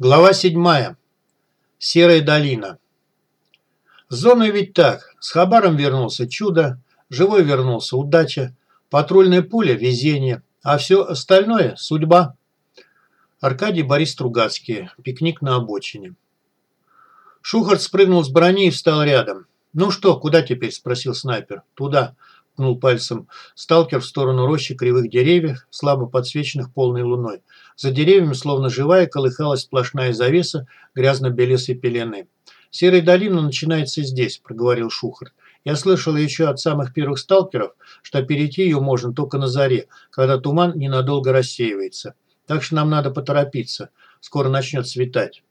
Глава 7. Серая долина. С ведь так. С Хабаром вернулся чудо, живой вернулся удача, патрульная пуля – везение, а все остальное – судьба. Аркадий Борис Стругацкий. Пикник на обочине. Шухарт спрыгнул с брони и встал рядом. «Ну что, куда теперь?» – спросил снайпер. «Туда», – ткнул пальцем сталкер в сторону рощи кривых деревьев, слабо подсвеченных полной луной. За деревьями, словно живая, колыхалась сплошная завеса грязно-белесой пелены. «Серая долина начинается здесь», – проговорил Шухарт. «Я слышал еще от самых первых сталкеров, что перейти ее можно только на заре, когда туман ненадолго рассеивается. Так что нам надо поторопиться. Скоро начнет светать».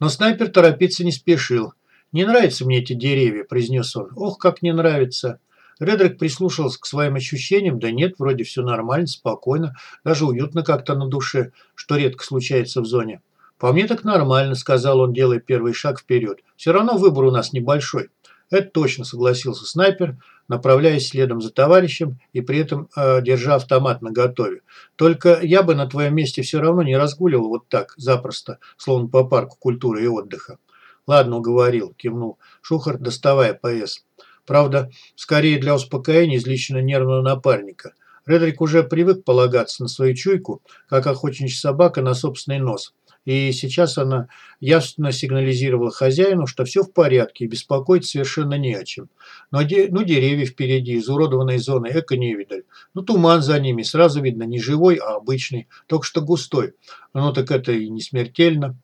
Но снайпер торопиться не спешил. «Не нравятся мне эти деревья», – произнес он. «Ох, как не нравится!» Редрик прислушался к своим ощущениям. Да нет, вроде все нормально, спокойно, даже уютно как-то на душе, что редко случается в зоне. «По мне так нормально», – сказал он, делая первый шаг вперед. «Все равно выбор у нас небольшой». «Это точно», – согласился снайпер, направляясь следом за товарищем и при этом э, держа автомат наготове. «Только я бы на твоем месте все равно не разгуливал вот так, запросто, словно по парку культуры и отдыха». «Ладно, уговорил», – кивнул Шухар, доставая ПС. Правда, скорее для успокоения из лично нервного напарника. Редрик уже привык полагаться на свою чуйку, как охотничья собака на собственный нос. И сейчас она ясно сигнализировала хозяину, что все в порядке и беспокоить совершенно не о чем. Но де, ну, деревья впереди, изуродованные зоны, эко не видали. Ну, туман за ними, сразу видно, не живой, а обычный, только что густой. Ну, так это и не смертельно.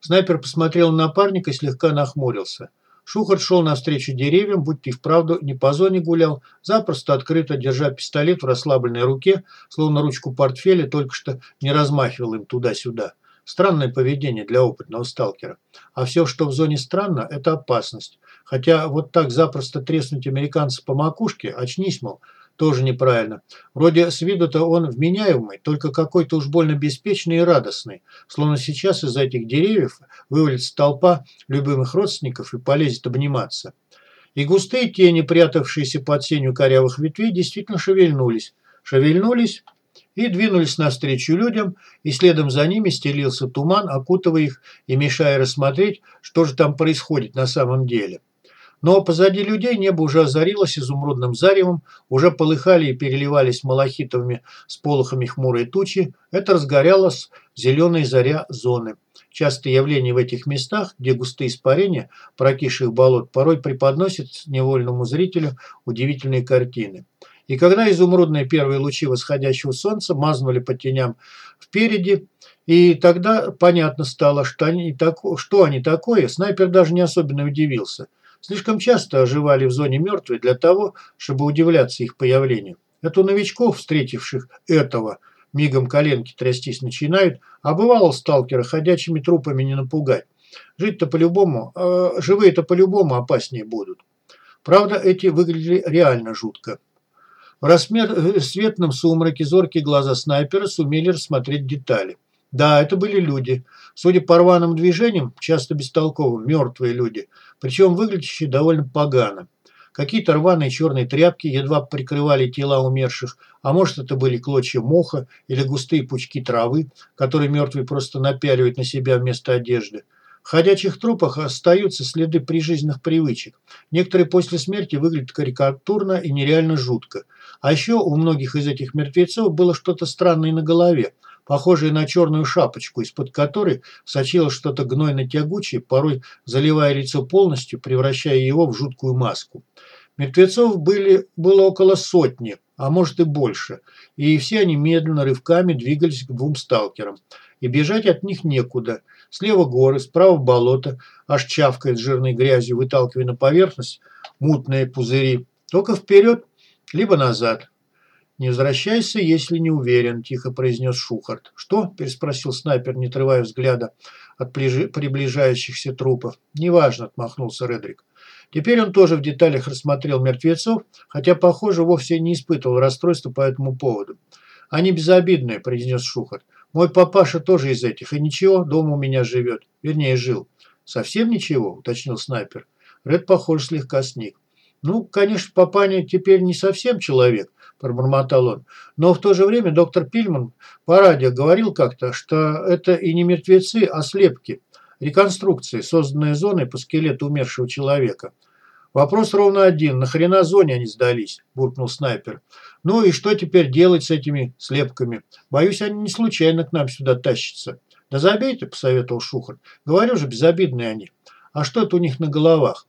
Снайпер посмотрел на напарника и слегка нахмурился. Шухарт шел навстречу деревьям, будь и вправду не по зоне гулял, запросто открыто держа пистолет в расслабленной руке, словно ручку портфеля, только что не размахивал им туда-сюда. Странное поведение для опытного сталкера. А все, что в зоне странно, это опасность. Хотя вот так запросто треснуть американца по макушке, очнись, мол, тоже неправильно. Вроде с виду-то он вменяемый, только какой-то уж больно беспечный и радостный. Словно сейчас из этих деревьев вывалится толпа любимых родственников и полезет обниматься. И густые тени, прятавшиеся под сенью корявых ветвей, действительно шевельнулись. Шевельнулись и двинулись навстречу людям, и следом за ними стелился туман, окутывая их и мешая рассмотреть, что же там происходит на самом деле. Но позади людей небо уже озарилось изумрудным заревом, уже полыхали и переливались малахитовыми сполохами хмурые тучи. Это разгорялась зеленая заря зоны. Частое явление в этих местах, где густые испарения прокисших болот порой преподносят невольному зрителю удивительные картины. И когда изумрудные первые лучи восходящего солнца мазнули по теням впереди, и тогда понятно стало, что они, что они такое, снайпер даже не особенно удивился – слишком часто оживали в зоне мертвые для того, чтобы удивляться их появлению. Это у новичков, встретивших этого, мигом коленки трястись начинают, а бывало сталкера ходячими трупами не напугать. Жить-то по-любому, э, живые-то по-любому опаснее будут. Правда, эти выглядели реально жутко. В рассветном сумраке зоркие глаза снайпера сумели рассмотреть детали. Да, это были люди. Судя по рваным движениям, часто бестолковым, мертвые люди, причем выглядящие довольно погано. Какие-то рваные черные тряпки едва прикрывали тела умерших, а может это были клочья моха или густые пучки травы, которые мертвые просто напяливают на себя вместо одежды. В ходячих трупах остаются следы прижизненных привычек. Некоторые после смерти выглядят карикатурно и нереально жутко. А еще у многих из этих мертвецов было что-то странное на голове – похожей на черную шапочку, из-под которой сочилось что-то гнойно-тягучее, порой заливая лицо полностью, превращая его в жуткую маску. Мертвецов были, было около сотни, а может и больше, и все они медленно, рывками двигались к двум сталкерам. И бежать от них некуда. Слева горы, справа болото, аж чавкает жирной грязью, выталкивая на поверхность мутные пузыри. Только вперед, либо назад. «Не возвращайся, если не уверен», – тихо произнес Шухарт. «Что?» – переспросил снайпер, не отрывая взгляда от приближающихся трупов. «Неважно», – отмахнулся Редрик. Теперь он тоже в деталях рассмотрел мертвецов, хотя, похоже, вовсе не испытывал расстройства по этому поводу. «Они безобидные», – произнес Шухарт. «Мой папаша тоже из этих, и ничего, дома у меня живет. Вернее, жил». «Совсем ничего?» – уточнил снайпер. Ред, похоже, слегка сник. «Ну, конечно, папаня теперь не совсем человек», – пробормотал он. «Но в то же время доктор Пильман по радио говорил как-то, что это и не мертвецы, а слепки, реконструкции, созданные зоной по скелету умершего человека». «Вопрос ровно один. Нахрена зоне они сдались?» – буркнул снайпер. «Ну и что теперь делать с этими слепками? Боюсь, они не случайно к нам сюда тащатся». «Да забейте», – посоветовал Шухар. «Говорю же, безобидные они. А что это у них на головах?»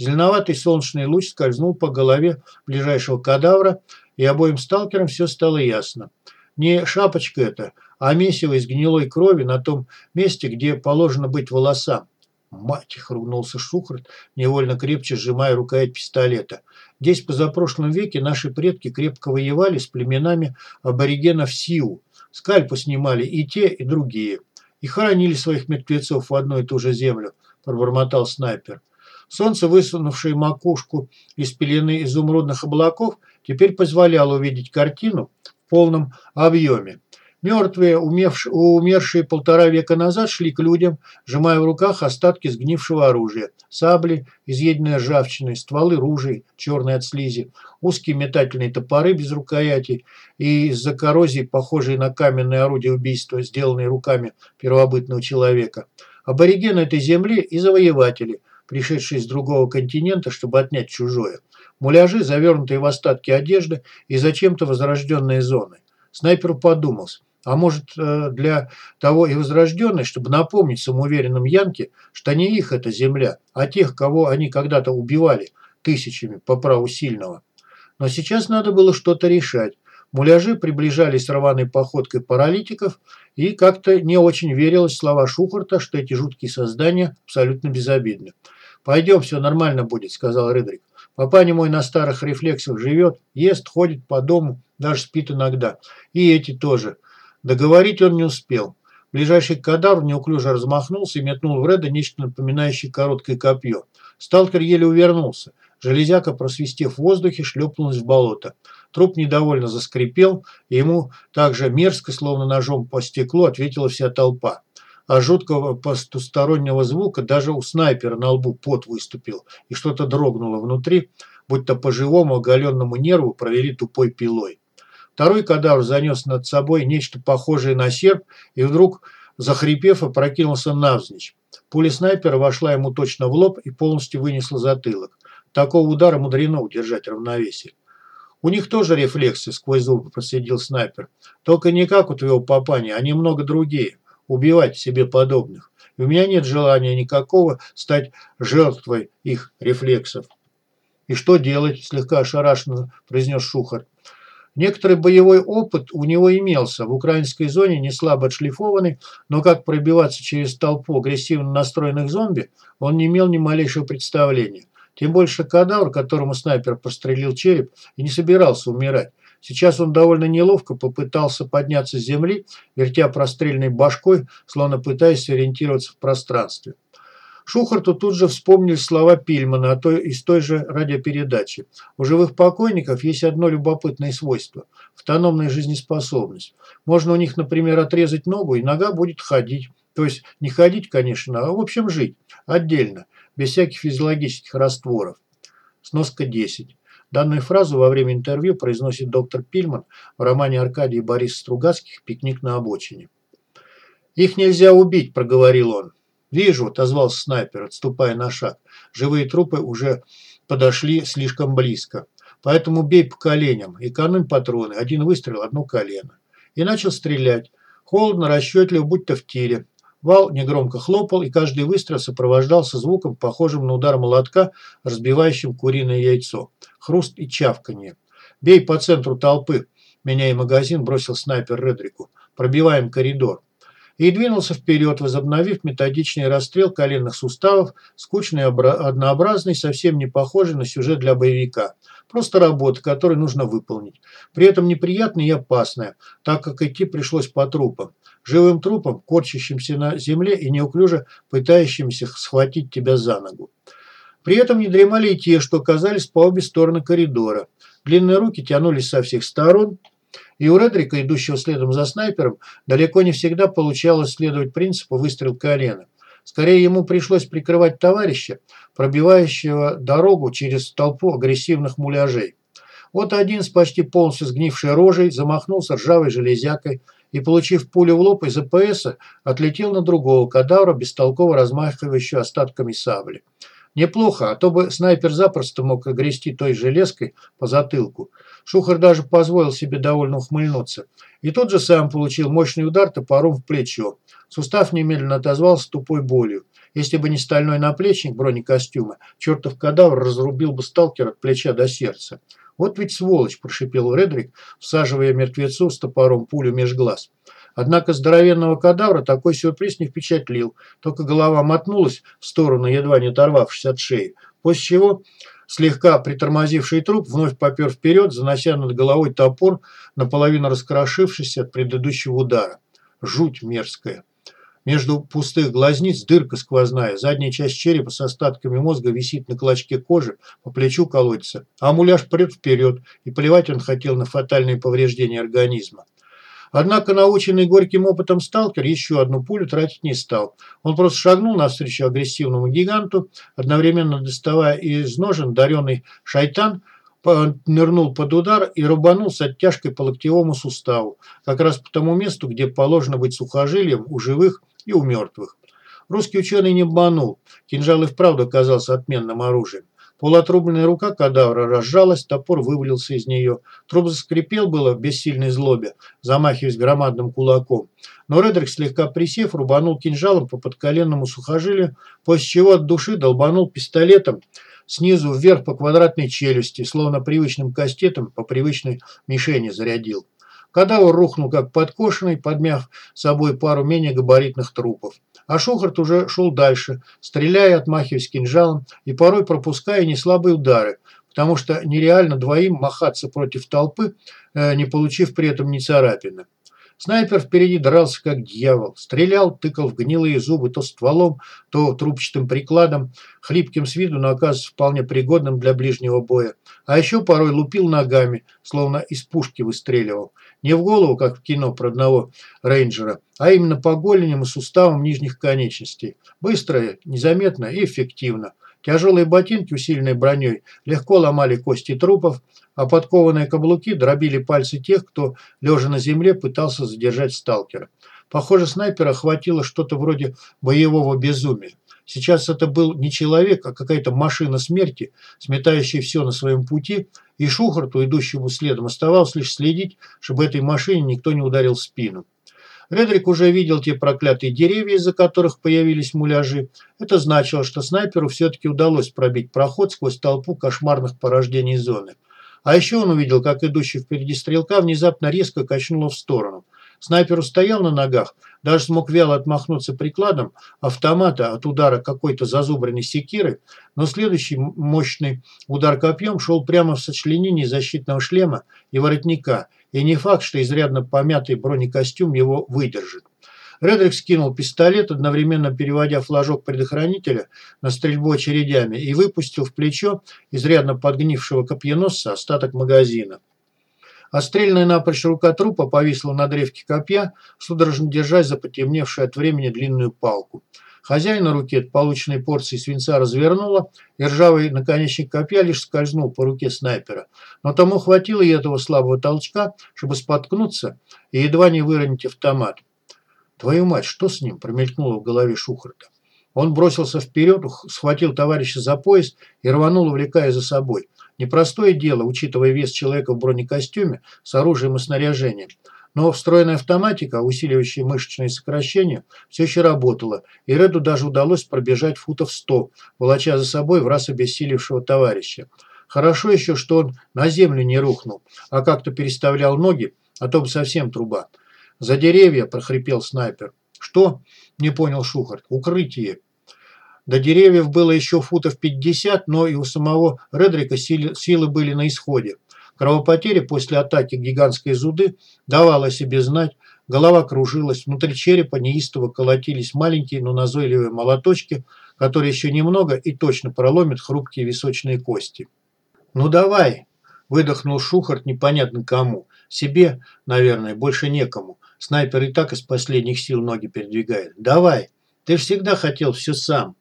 Зеленоватый солнечный луч скользнул по голове ближайшего кадавра, и обоим сталкерам все стало ясно. Не шапочка это, а месиво из гнилой крови на том месте, где положено быть волосам. Мать ругнулся Шухарт, невольно крепче сжимая рукоять пистолета. Здесь позапрошлом веке наши предки крепко воевали с племенами аборигенов Сиу. Скальпы снимали и те, и другие. И хоронили своих мертвецов в одну и ту же землю, пробормотал снайпер. Солнце, высунувшее макушку из пелены изумрудных облаков, теперь позволяло увидеть картину в полном объеме. Мертвые, умершие полтора века назад, шли к людям, сжимая в руках остатки сгнившего оружия. Сабли, изъеденные ржавчиной, стволы ружей, черные от слизи, узкие метательные топоры без рукояти и из-за коррозии, похожие на каменные орудия убийства, сделанные руками первобытного человека. Аборигены этой земли и завоеватели, пришедшие с другого континента, чтобы отнять чужое. Муляжи, завернутые в остатки одежды и зачем-то возрожденные зоны. Снайпер подумал, а может э, для того и возрожденной, чтобы напомнить самоуверенным Янке, что не их эта земля, а тех, кого они когда-то убивали тысячами по праву сильного. Но сейчас надо было что-то решать. Муляжи приближались рваной походкой паралитиков, и как-то не очень верилось в слова Шухарта, что эти жуткие создания абсолютно безобидны. «Пойдем, все нормально будет», – сказал Редрик. «Папаня мой на старых рефлексах живет, ест, ходит по дому, даже спит иногда. И эти тоже». Договорить он не успел. Ближайший кадавр неуклюже размахнулся и метнул в Реда нечто напоминающее короткое копье. Сталкер еле увернулся. Железяка, просвистев в воздухе, шлепнулась в болото. Труп недовольно заскрипел, и ему также мерзко, словно ножом по стеклу, ответила вся толпа а жуткого потустороннего звука даже у снайпера на лбу пот выступил, и что-то дрогнуло внутри, будто по живому оголенному нерву провели тупой пилой. Второй кадавр занес над собой нечто похожее на серп, и вдруг, захрипев, опрокинулся навзничь. Пуля снайпера вошла ему точно в лоб и полностью вынесла затылок. Такого удара мудрено удержать равновесие. «У них тоже рефлексы», – сквозь зубы просидел снайпер. «Только не как у твоего папани, а немного другие убивать себе подобных. И у меня нет желания никакого стать жертвой их рефлексов. «И что делать?» – слегка ошарашенно произнес Шухар. Некоторый боевой опыт у него имелся. В украинской зоне не слабо отшлифованный, но как пробиваться через толпу агрессивно настроенных зомби, он не имел ни малейшего представления. Тем больше кадавр, которому снайпер пострелил череп, и не собирался умирать. Сейчас он довольно неловко попытался подняться с земли, вертя прострельной башкой, словно пытаясь ориентироваться в пространстве. Шухарту тут же вспомнили слова Пильмана а то из той же радиопередачи. У живых покойников есть одно любопытное свойство – автономная жизнеспособность. Можно у них, например, отрезать ногу, и нога будет ходить. То есть не ходить, конечно, а в общем жить. Отдельно, без всяких физиологических растворов. Сноска 10. Данную фразу во время интервью произносит доктор Пильман в романе Аркадия Бориса Стругацких «Пикник на обочине». «Их нельзя убить», – проговорил он. «Вижу», – отозвался снайпер, отступая на шаг. Живые трупы уже подошли слишком близко. Поэтому бей по коленям, экономь патроны, один выстрел, одно колено. И начал стрелять. Холодно, расчетливо, будто в тире. Вал негромко хлопал, и каждый выстрел сопровождался звуком, похожим на удар молотка, разбивающим куриное яйцо. Хруст и чавканье. «Бей по центру толпы!» Меняя магазин, бросил снайпер Редрику. «Пробиваем коридор». И двинулся вперед, возобновив методичный расстрел коленных суставов, скучный, однообразный, совсем не похожий на сюжет для боевика. Просто работа, которую нужно выполнить. При этом неприятная и опасная, так как идти пришлось по трупам живым трупом, корчащимся на земле и неуклюже пытающимся схватить тебя за ногу. При этом не дремали и те, что оказались по обе стороны коридора. Длинные руки тянулись со всех сторон, и у Редрика, идущего следом за снайпером, далеко не всегда получалось следовать принципу выстрел колена. Скорее ему пришлось прикрывать товарища, пробивающего дорогу через толпу агрессивных муляжей. Вот один с почти полностью сгнившей рожей замахнулся ржавой железякой и, получив пулю в лоб из АПСа, отлетел на другого кадавра, бестолково размахивающего остатками сабли. Неплохо, а то бы снайпер запросто мог огрести той железкой по затылку. Шухар даже позволил себе довольно ухмыльнуться. И тот же сам получил мощный удар топором в плечо. Сустав немедленно отозвался тупой болью. Если бы не стальной наплечник бронекостюма, чертов кадавр разрубил бы сталкера от плеча до сердца. «Вот ведь сволочь!» – прошипел Редрик, всаживая мертвецу с топором пулю меж глаз. Однако здоровенного кадавра такой сюрприз не впечатлил, только голова мотнулась в сторону, едва не оторвавшись от шеи, после чего слегка притормозивший труп вновь попер вперед, занося над головой топор, наполовину раскрошившийся от предыдущего удара. Жуть мерзкая. Между пустых глазниц дырка сквозная, задняя часть черепа с остатками мозга висит на клочке кожи, по плечу колотится, а муляж прет вперед, и плевать он хотел на фатальные повреждения организма. Однако наученный горьким опытом сталкер еще одну пулю тратить не стал. Он просто шагнул навстречу агрессивному гиганту, одновременно доставая из ножен даренный шайтан, нырнул под удар и рубанул с оттяжкой по локтевому суставу, как раз по тому месту, где положено быть сухожилием у живых и у мертвых. Русский ученый не обманул. Кинжал и вправду оказался отменным оружием. Полуотрубленная рука кадавра разжалась, топор вывалился из нее. Труп заскрипел было в бессильной злобе, замахиваясь громадным кулаком. Но Редрик, слегка присев, рубанул кинжалом по подколенному сухожилию, после чего от души долбанул пистолетом снизу вверх по квадратной челюсти, словно привычным кастетом по привычной мишени зарядил. Кадавр рухнул как подкошенный, подмяв собой пару менее габаритных трупов. А Шухарт уже шел дальше, стреляя, отмахиваясь кинжалом и порой пропуская неслабые удары, потому что нереально двоим махаться против толпы, э, не получив при этом ни царапины. Снайпер впереди дрался как дьявол. Стрелял, тыкал в гнилые зубы то стволом, то трубчатым прикладом, хлипким с виду, но оказывается вполне пригодным для ближнего боя. А еще порой лупил ногами, словно из пушки выстреливал. Не в голову, как в кино про одного рейнджера, а именно по голеням и суставам нижних конечностей. Быстро, незаметно и эффективно. Тяжелые ботинки, усиленные броней, легко ломали кости трупов, а подкованные каблуки дробили пальцы тех, кто, лежа на земле, пытался задержать сталкера. Похоже, снайпера охватило что-то вроде боевого безумия. Сейчас это был не человек, а какая-то машина смерти, сметающая все на своем пути, и Шухарту, идущему следом, оставалось лишь следить, чтобы этой машине никто не ударил в спину. Редрик уже видел те проклятые деревья, из-за которых появились муляжи. Это значило, что снайперу все-таки удалось пробить проход сквозь толпу кошмарных порождений зоны. А еще он увидел, как идущий впереди стрелка внезапно резко качнуло в сторону. Снайпер устоял на ногах, даже смог вяло отмахнуться прикладом автомата от удара какой-то зазубренной секиры, но следующий мощный удар копьем шел прямо в сочленении защитного шлема и воротника, и не факт, что изрядно помятый бронекостюм его выдержит. Редрик скинул пистолет, одновременно переводя флажок предохранителя на стрельбу очередями и выпустил в плечо изрядно подгнившего копьеносца остаток магазина. Отстрельная напрочь рука трупа повисла на древке копья, судорожно держась за потемневшую от времени длинную палку. Хозяин на руке от полученной порции свинца развернула, и ржавый наконечник копья лишь скользнул по руке снайпера. Но тому хватило и этого слабого толчка, чтобы споткнуться и едва не выронить автомат. «Твою мать, что с ним?» – промелькнуло в голове Шухарта. Он бросился вперед, схватил товарища за пояс и рванул, увлекая за собой. Непростое дело, учитывая вес человека в бронекостюме с оружием и снаряжением. Но встроенная автоматика, усиливающая мышечные сокращения, все еще работала, и Реду даже удалось пробежать футов сто, волоча за собой в раз обессилевшего товарища. Хорошо еще, что он на землю не рухнул, а как-то переставлял ноги, а то бы совсем труба. «За деревья!» – прохрипел снайпер. «Что?» – не понял Шухарт. «Укрытие!» До деревьев было еще футов 50, но и у самого Редрика силы были на исходе. Кровопотеря после атаки гигантской зуды давала себе знать, голова кружилась, внутри черепа неистово колотились маленькие, но назойливые молоточки, которые еще немного и точно проломят хрупкие височные кости. «Ну давай!» – выдохнул Шухарт непонятно кому. Себе, наверное, больше некому. Снайпер и так из последних сил ноги передвигает. «Давай!» Ты всегда хотел все сам.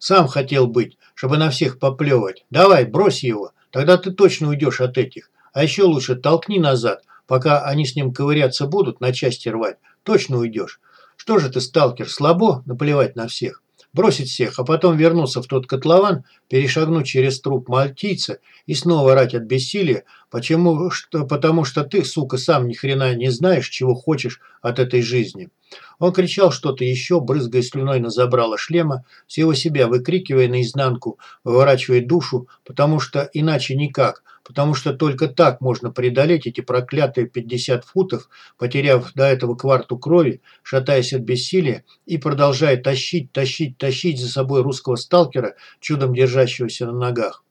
Сам хотел быть, чтобы на всех поплевать. Давай, брось его, тогда ты точно уйдешь от этих. А еще лучше толкни назад, пока они с ним ковыряться будут, на части рвать. Точно уйдешь. Что же ты, сталкер, слабо наплевать на всех? бросить всех, а потом вернуться в тот котлован, перешагнуть через труп мальтийца и снова рать от бессилия, почему, что, потому что ты, сука, сам ни хрена не знаешь, чего хочешь от этой жизни. Он кричал что-то еще, брызгая слюной на забрало шлема, всего себя выкрикивая наизнанку, выворачивая душу, потому что иначе никак, потому что только так можно преодолеть эти проклятые 50 футов, потеряв до этого кварту крови, шатаясь от бессилия и продолжая тащить, тащить, тащить за собой русского сталкера, чудом держащегося на ногах.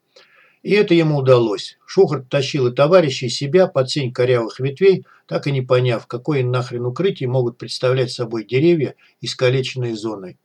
И это ему удалось. Шухарт тащил и товарищей и себя под сень корявых ветвей, так и не поняв, какое нахрен укрытие могут представлять собой деревья, искалеченные зоной.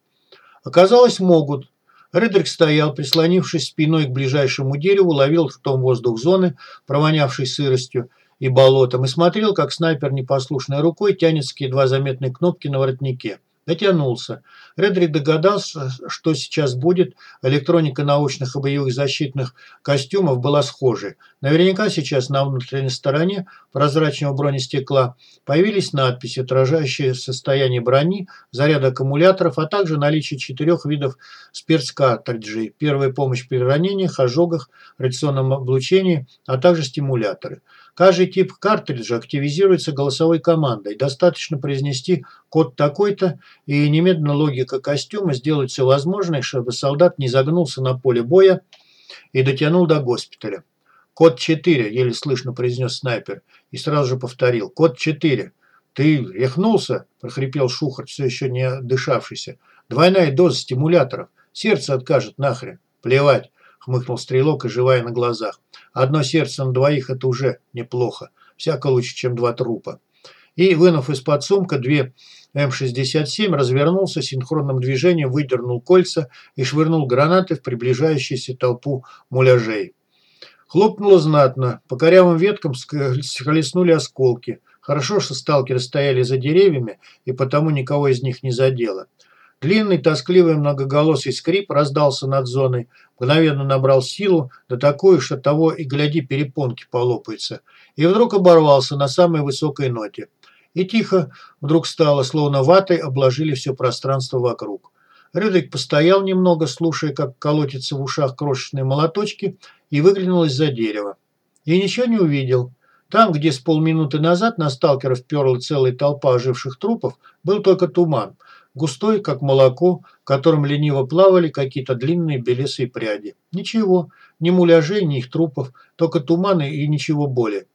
Оказалось, могут. Редрик стоял, прислонившись спиной к ближайшему дереву, ловил ртом воздух зоны, провонявший сыростью и болотом, и смотрел, как снайпер непослушной рукой тянет к едва заметной кнопке на воротнике. Дотянулся. Редрик догадался, что сейчас будет. Электроника научных и боевых защитных костюмов была схожей. Наверняка сейчас на внутренней стороне прозрачного бронестекла появились надписи, отражающие состояние брони, заряд аккумуляторов, а также наличие четырех видов спиртскартриджей, первая помощь при ранениях, ожогах, радиационном облучении, а также стимуляторы. Каждый тип картриджа активизируется голосовой командой. Достаточно произнести код такой-то, и немедленно логика костюма сделает все возможное, чтобы солдат не загнулся на поле боя и дотянул до госпиталя. «Код 4», – еле слышно произнес снайпер, и сразу же повторил. «Код 4». «Ты рехнулся?» – прохрипел Шухарт, все еще не дышавшийся. «Двойная доза стимуляторов. Сердце откажет нахрен. Плевать хмыкнул стрелок, оживая на глазах. Одно сердце на двоих – это уже неплохо. Всяко лучше, чем два трупа. И, вынув из-под сумка две М-67, развернулся, синхронным движением выдернул кольца и швырнул гранаты в приближающуюся толпу муляжей. Хлопнуло знатно, по корявым веткам схлестнули осколки. Хорошо, что сталкеры стояли за деревьями, и потому никого из них не задело. Длинный, тоскливый, многоголосый скрип раздался над зоной, мгновенно набрал силу, да такую, что того и гляди перепонки полопаются, и вдруг оборвался на самой высокой ноте. И тихо вдруг стало, словно ватой обложили все пространство вокруг. Рюдик постоял немного, слушая, как колотятся в ушах крошечные молоточки, и выглянул из-за дерева. И ничего не увидел. Там, где с полминуты назад на сталкеров перла целая толпа оживших трупов, был только туман, густой, как молоко, в котором лениво плавали какие-то длинные белесые пряди. Ничего, ни муляжей, ни их трупов, только туманы и ничего более.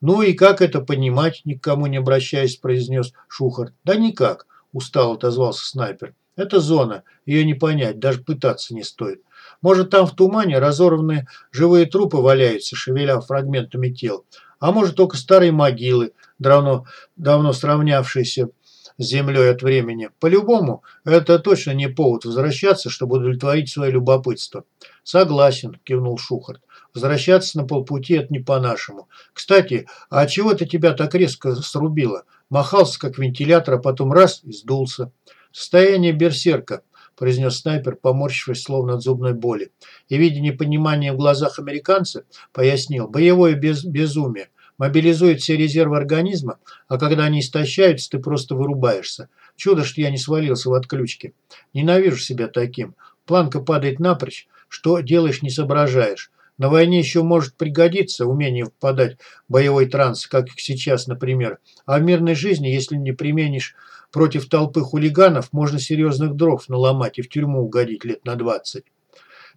«Ну и как это понимать?» – никому не обращаясь, произнес Шухар. «Да никак», – устало отозвался снайпер. «Это зона, ее не понять, даже пытаться не стоит. Может, там в тумане разорванные живые трупы валяются, шевеля фрагментами тел, а может, только старые могилы, давно, давно сравнявшиеся с землей от времени. По-любому, это точно не повод возвращаться, чтобы удовлетворить свое любопытство. Согласен, кивнул Шухарт. Возвращаться на полпути – это не по-нашему. Кстати, а чего ты тебя так резко срубило? Махался, как вентилятор, а потом раз – и сдулся. Состояние берсерка – произнес снайпер, поморщившись словно от зубной боли. И, видя непонимание в глазах американца, пояснил – боевое без безумие мобилизует все резервы организма, а когда они истощаются, ты просто вырубаешься. Чудо, что я не свалился в отключке. Ненавижу себя таким. Планка падает напрочь, что делаешь, не соображаешь. На войне еще может пригодиться умение впадать в боевой транс, как сейчас, например. А в мирной жизни, если не применишь против толпы хулиганов, можно серьезных дров наломать и в тюрьму угодить лет на двадцать.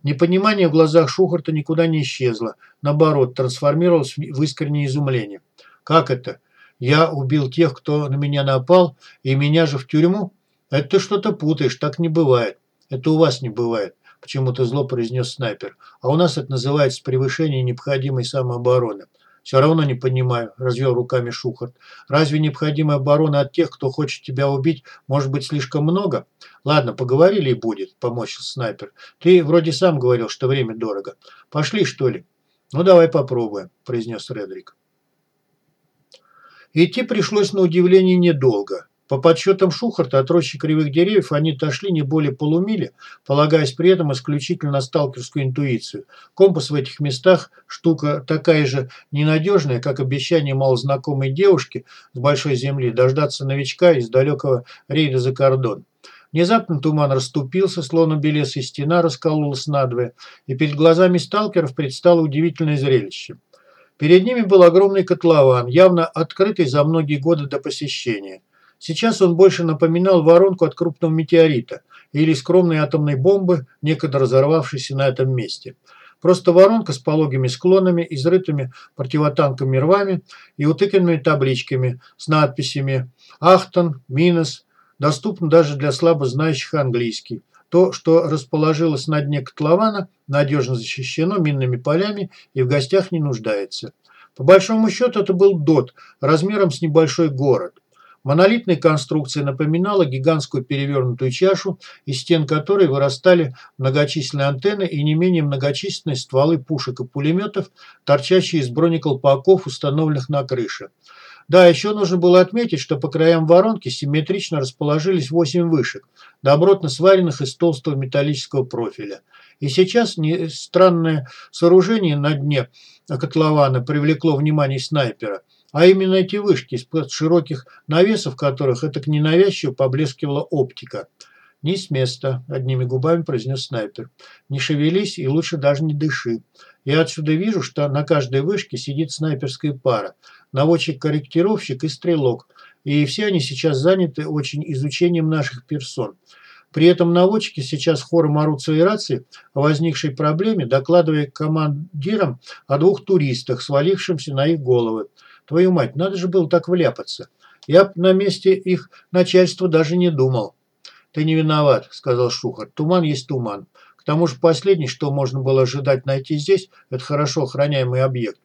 Непонимание в глазах Шухарта никуда не исчезло. Наоборот, трансформировалось в искреннее изумление. «Как это? Я убил тех, кто на меня напал, и меня же в тюрьму? Это ты что-то путаешь, так не бывает. Это у вас не бывает», – почему-то зло произнес снайпер. «А у нас это называется превышение необходимой самообороны. «Все равно не понимаю», – развел руками Шухарт. «Разве необходимая оборона от тех, кто хочет тебя убить, может быть слишком много?» «Ладно, поговорили и будет», – помочил снайпер. «Ты вроде сам говорил, что время дорого. Пошли, что ли?» «Ну, давай попробуем», – произнес Редрик. Идти пришлось на удивление недолго. По подсчетам Шухарта, от рощи кривых деревьев они отошли не более полумили, полагаясь при этом исключительно на сталкерскую интуицию. Компас в этих местах – штука такая же ненадежная, как обещание малознакомой девушки с большой земли дождаться новичка из далекого рейда за кордон. Внезапно туман расступился, словно белесая стена раскололась надвое, и перед глазами сталкеров предстало удивительное зрелище. Перед ними был огромный котлован, явно открытый за многие годы до посещения. Сейчас он больше напоминал воронку от крупного метеорита или скромной атомной бомбы, некогда разорвавшейся на этом месте. Просто воронка с пологими склонами, изрытыми противотанковыми рвами и утыканными табличками с надписями «Ахтон», «Минос», доступно даже для слабо знающих английский. То, что расположилось на дне котлована, надежно защищено минными полями и в гостях не нуждается. По большому счету это был ДОТ размером с небольшой город. Монолитная конструкция напоминала гигантскую перевернутую чашу, из стен которой вырастали многочисленные антенны и не менее многочисленные стволы пушек и пулеметов, торчащие из бронеколпаков, установленных на крыше. Да, еще нужно было отметить, что по краям воронки симметрично расположились восемь вышек, добротно сваренных из толстого металлического профиля. И сейчас странное сооружение на дне котлована привлекло внимание снайпера – а именно эти вышки, из-под широких навесов которых это ненавязчиво поблескивала оптика. «Не с места», – одними губами произнес снайпер. «Не шевелись и лучше даже не дыши. Я отсюда вижу, что на каждой вышке сидит снайперская пара, наводчик-корректировщик и стрелок, и все они сейчас заняты очень изучением наших персон. При этом наводчики сейчас хором орут свои рации о возникшей проблеме, докладывая командирам о двух туристах, свалившимся на их головы. Твою мать, надо же было так вляпаться. Я б на месте их начальства даже не думал. Ты не виноват, сказал Шухар. Туман есть туман. К тому же последний, что можно было ожидать найти здесь, это хорошо охраняемый объект.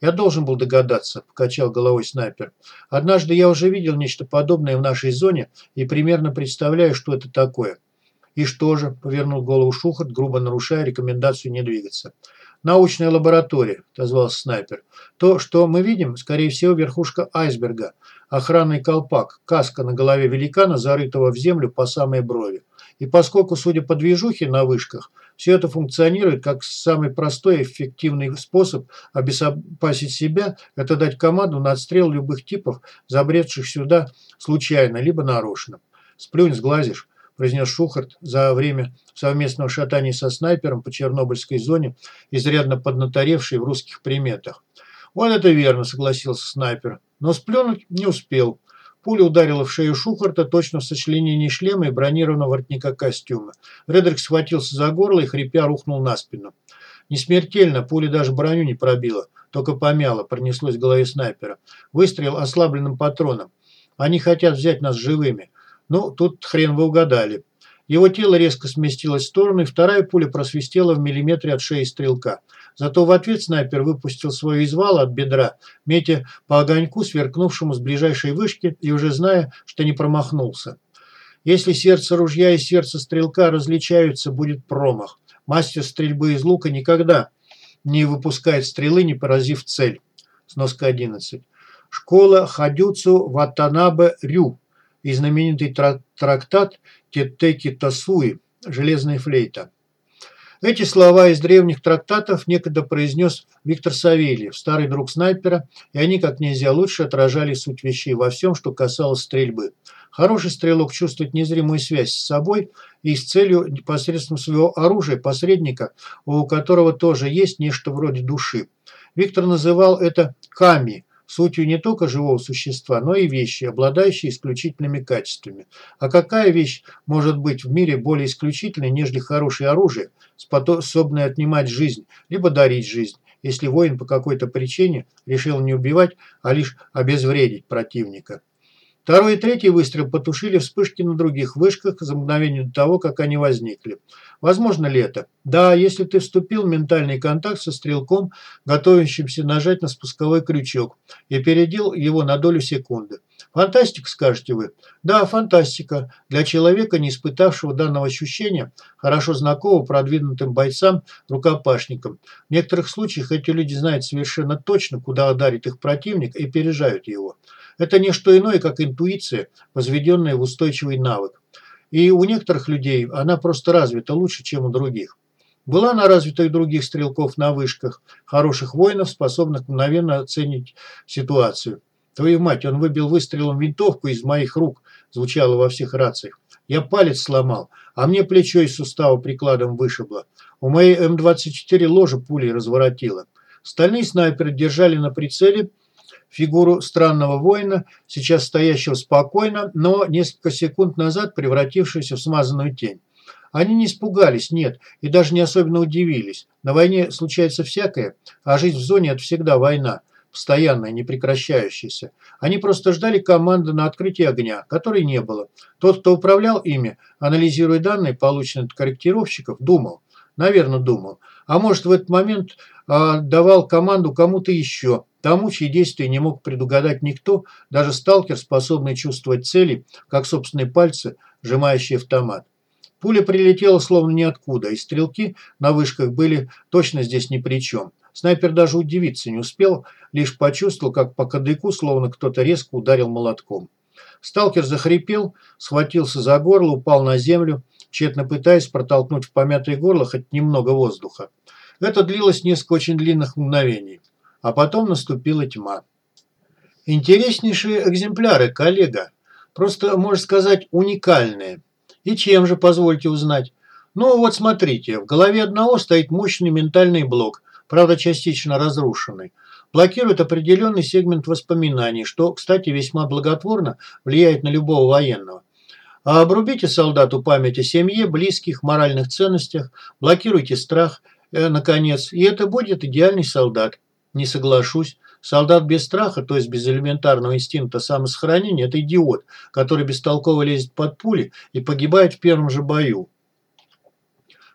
Я должен был догадаться, покачал головой снайпер. Однажды я уже видел нечто подобное в нашей зоне и примерно представляю, что это такое. И что же, повернул голову Шухарт, грубо нарушая рекомендацию не двигаться. «Научная лаборатория», – отозвался снайпер. «То, что мы видим, скорее всего, верхушка айсберга, охранный колпак, каска на голове великана, зарытого в землю по самой брови. И поскольку, судя по движухе на вышках, все это функционирует как самый простой и эффективный способ обезопасить себя, это дать команду на отстрел любых типов, забредших сюда случайно, либо нарочно. Сплюнь, сглазишь произнес Шухарт за время совместного шатания со снайпером по Чернобыльской зоне, изрядно поднаторевший в русских приметах. «Вот это верно», – согласился снайпер. Но сплюнуть не успел. Пуля ударила в шею Шухарта точно в сочленении шлема и бронированного воротника костюма. Редрик схватился за горло и, хрипя, рухнул на спину. Не смертельно, пуля даже броню не пробила, только помяла, пронеслось в голове снайпера. Выстрел ослабленным патроном. Они хотят взять нас живыми. Ну, тут хрен вы угадали. Его тело резко сместилось в сторону, и вторая пуля просвистела в миллиметре от шеи стрелка. Зато в ответ снайпер выпустил свой извал от бедра, метя по огоньку, сверкнувшему с ближайшей вышки, и уже зная, что не промахнулся. Если сердце ружья и сердце стрелка различаются, будет промах. Мастер стрельбы из лука никогда не выпускает стрелы, не поразив цель. Сноска 11. Школа Хадюцу Ватанабе Рю и знаменитый трактат Теттеки Тасуи «Железная флейта». Эти слова из древних трактатов некогда произнес Виктор Савельев, старый друг снайпера, и они как нельзя лучше отражали суть вещей во всем, что касалось стрельбы. Хороший стрелок чувствует незримую связь с собой и с целью непосредством своего оружия, посредника, у которого тоже есть нечто вроде души. Виктор называл это «ками», сутью не только живого существа, но и вещи, обладающие исключительными качествами. А какая вещь может быть в мире более исключительной, нежели хорошее оружие, способное отнимать жизнь, либо дарить жизнь, если воин по какой-то причине решил не убивать, а лишь обезвредить противника? Второй и третий выстрел потушили вспышки на других вышках за мгновение до того, как они возникли. Возможно ли это? Да, если ты вступил в ментальный контакт со стрелком, готовящимся нажать на спусковой крючок, и передел его на долю секунды. Фантастика, скажете вы? Да, фантастика. Для человека, не испытавшего данного ощущения, хорошо знакомого продвинутым бойцам, рукопашникам. В некоторых случаях эти люди знают совершенно точно, куда ударит их противник и опережают его. Это не что иное, как интуиция, возведенная в устойчивый навык. И у некоторых людей она просто развита лучше, чем у других. Была она развита и других стрелков на вышках, хороших воинов, способных мгновенно оценить ситуацию. Твою мать, он выбил выстрелом винтовку из моих рук, звучало во всех рациях. Я палец сломал, а мне плечо из сустава прикладом вышибло. У моей М-24 ложа пулей разворотило. Стальные снайперы держали на прицеле фигуру странного воина, сейчас стоящего спокойно, но несколько секунд назад превратившегося в смазанную тень. Они не испугались, нет, и даже не особенно удивились. На войне случается всякое, а жизнь в зоне – это всегда война, постоянная, непрекращающаяся. Они просто ждали команды на открытие огня, которой не было. Тот, кто управлял ими, анализируя данные, полученные от корректировщиков, думал. Наверное, думал. А может, в этот момент э, давал команду кому-то еще, тому, чьи действия не мог предугадать никто, даже сталкер, способный чувствовать цели, как собственные пальцы, сжимающие автомат. Пуля прилетела словно ниоткуда, и стрелки на вышках были точно здесь ни при чем. Снайпер даже удивиться не успел, лишь почувствовал, как по кадыку словно кто-то резко ударил молотком. Сталкер захрипел, схватился за горло, упал на землю, тщетно пытаясь протолкнуть в помятое горло хоть немного воздуха. Это длилось несколько очень длинных мгновений. А потом наступила тьма. Интереснейшие экземпляры, коллега. Просто, можно сказать, уникальные. И чем же, позвольте узнать? Ну вот смотрите, в голове одного стоит мощный ментальный блок, правда частично разрушенный. Блокирует определенный сегмент воспоминаний, что, кстати, весьма благотворно влияет на любого военного. А обрубите солдату память о семье, близких, моральных ценностях, блокируйте страх, э, наконец, и это будет идеальный солдат. Не соглашусь. Солдат без страха, то есть без элементарного инстинкта самосохранения, это идиот, который бестолково лезет под пули и погибает в первом же бою.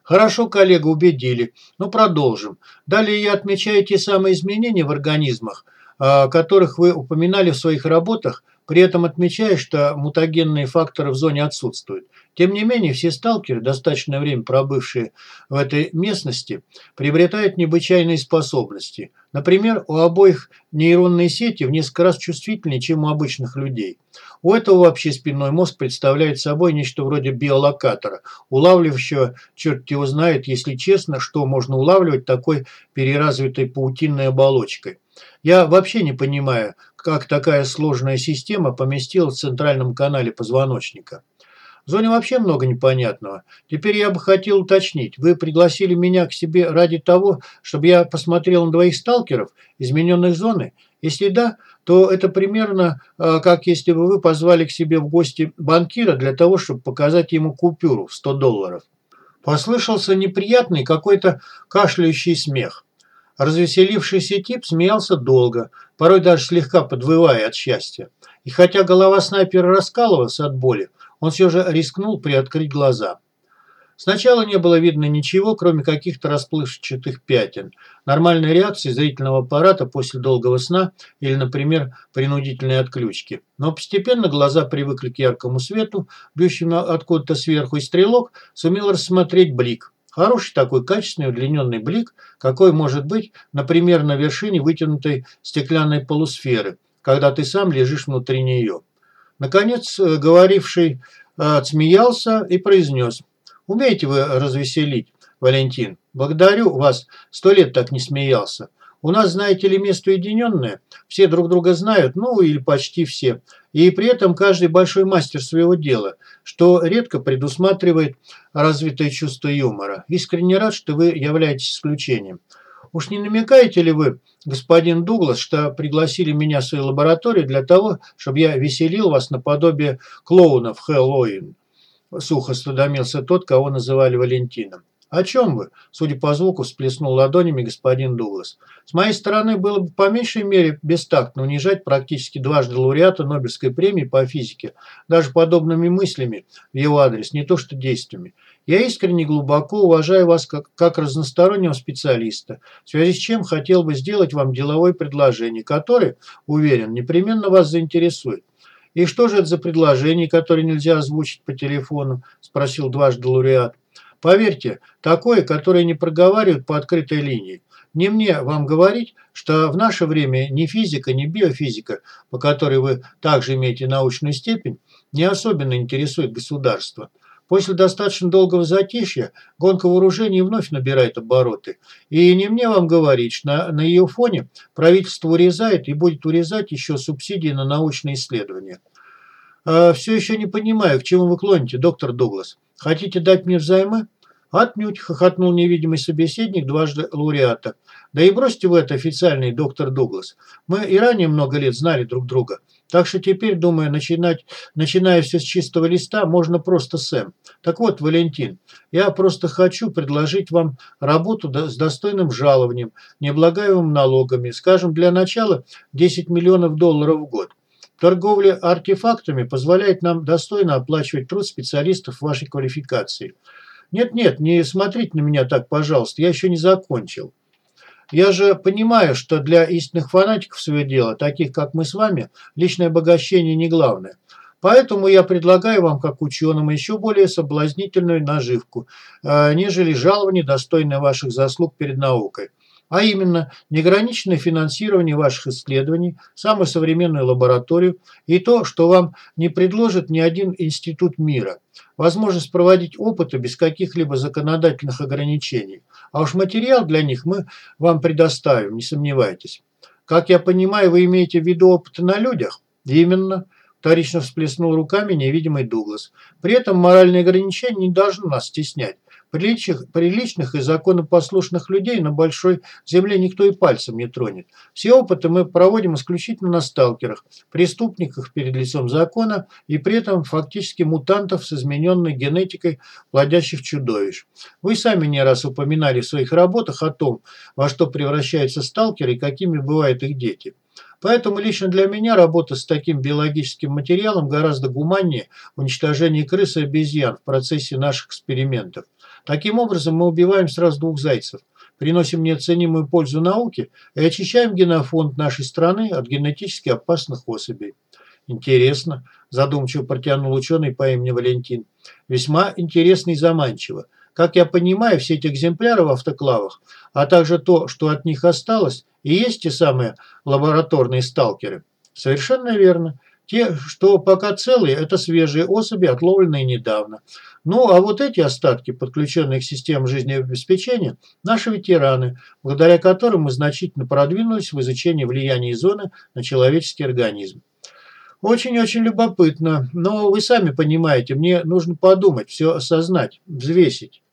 Хорошо, коллега, убедили. Но ну, продолжим. Далее я отмечаю те самые изменения в организмах, о которых вы упоминали в своих работах, при этом отмечая, что мутагенные факторы в зоне отсутствуют. Тем не менее, все сталкеры, достаточное время пробывшие в этой местности, приобретают необычайные способности. Например, у обоих нейронные сети в несколько раз чувствительнее, чем у обычных людей. У этого вообще спинной мозг представляет собой нечто вроде биолокатора, улавливающего, черт его знает, если честно, что можно улавливать такой переразвитой паутинной оболочкой. Я вообще не понимаю, как такая сложная система поместилась в центральном канале позвоночника. В зоне вообще много непонятного. Теперь я бы хотел уточнить. Вы пригласили меня к себе ради того, чтобы я посмотрел на двоих сталкеров, измененных зоны? Если да, то это примерно э, как если бы вы позвали к себе в гости банкира для того, чтобы показать ему купюру в 100 долларов. Послышался неприятный какой-то кашляющий смех. Развеселившийся тип смеялся долго, порой даже слегка подвывая от счастья. И хотя голова снайпера раскалывалась от боли, он все же рискнул приоткрыть глаза. Сначала не было видно ничего, кроме каких-то расплывчатых пятен. Нормальной реакции зрительного аппарата после долгого сна или, например, принудительной отключки. Но постепенно глаза привыкли к яркому свету, бьющему откуда-то сверху, и стрелок сумел рассмотреть блик. Хороший такой качественный удлиненный блик, какой может быть, например, на вершине вытянутой стеклянной полусферы, когда ты сам лежишь внутри нее. Наконец, э, говоривший э, отсмеялся и произнес. «Умеете вы развеселить, Валентин? Благодарю вас. Сто лет так не смеялся. У нас, знаете ли, место уединенное. Все друг друга знают, ну или почти все. И при этом каждый большой мастер своего дела, что редко предусматривает развитое чувство юмора. Искренне рад, что вы являетесь исключением. Уж не намекаете ли вы, господин Дуглас, что пригласили меня в свою лабораторию для того, чтобы я веселил вас наподобие клоуна в Хэллоуин?» Сухо студомился тот, кого называли Валентином. «О чем вы?» – судя по звуку, всплеснул ладонями господин Дуглас. «С моей стороны было бы по меньшей мере бестактно унижать практически дважды лауреата Нобелевской премии по физике, даже подобными мыслями в его адрес, не то что действиями. Я искренне глубоко уважаю вас как, как разностороннего специалиста, в связи с чем хотел бы сделать вам деловое предложение, которое, уверен, непременно вас заинтересует. «И что же это за предложение, которое нельзя озвучить по телефону?» – спросил дважды лауреат. «Поверьте, такое, которое не проговаривают по открытой линии. Не мне вам говорить, что в наше время ни физика, ни биофизика, по которой вы также имеете научную степень, не особенно интересует государство. После достаточно долгого затишья гонка вооружений вновь набирает обороты. И не мне вам говорить, что на, на ее фоне правительство урезает и будет урезать еще субсидии на научные исследования. А, все еще не понимаю, к чему вы клоните, доктор Дуглас. Хотите дать мне взаймы? Отнюдь, хохотнул невидимый собеседник дважды лауреата. Да и бросьте вы это, официальный доктор Дуглас. Мы и ранее много лет знали друг друга. Так что теперь, думаю, начинать, начиная все с чистого листа, можно просто Сэм. Так вот, Валентин, я просто хочу предложить вам работу с достойным жалованием, неблагаемым налогами, скажем, для начала 10 миллионов долларов в год. Торговля артефактами позволяет нам достойно оплачивать труд специалистов вашей квалификации. Нет-нет, не смотрите на меня так, пожалуйста, я еще не закончил. Я же понимаю, что для истинных фанатиков свое дело, таких как мы с вами, личное обогащение не главное. Поэтому я предлагаю вам, как ученым, еще более соблазнительную наживку, э, нежели жалование, достойное ваших заслуг перед наукой а именно неограниченное финансирование ваших исследований, самую современную лабораторию и то, что вам не предложит ни один институт мира. Возможность проводить опыты без каких-либо законодательных ограничений. А уж материал для них мы вам предоставим, не сомневайтесь. Как я понимаю, вы имеете в виду опыты на людях? Именно. Вторично всплеснул руками невидимый Дуглас. При этом моральные ограничения не должны нас стеснять. Приличных, приличных и законопослушных людей на большой земле никто и пальцем не тронет. Все опыты мы проводим исключительно на сталкерах, преступниках перед лицом закона и при этом фактически мутантов с измененной генетикой плодящих чудовищ. Вы сами не раз упоминали в своих работах о том, во что превращаются сталкеры и какими бывают их дети. Поэтому лично для меня работа с таким биологическим материалом гораздо гуманнее уничтожения крыс и обезьян в процессе наших экспериментов. Таким образом, мы убиваем сразу двух зайцев, приносим неоценимую пользу науке и очищаем генофонд нашей страны от генетически опасных особей. Интересно, задумчиво протянул ученый по имени Валентин. Весьма интересно и заманчиво. Как я понимаю, все эти экземпляры в автоклавах, а также то, что от них осталось, и есть те самые лабораторные сталкеры. Совершенно верно. Те, что пока целые, это свежие особи, отловленные недавно. Ну, а вот эти остатки, подключенные к системам жизнеобеспечения, наши ветераны, благодаря которым мы значительно продвинулись в изучении влияния зоны на человеческий организм. Очень-очень любопытно, но вы сами понимаете, мне нужно подумать, все осознать, взвесить.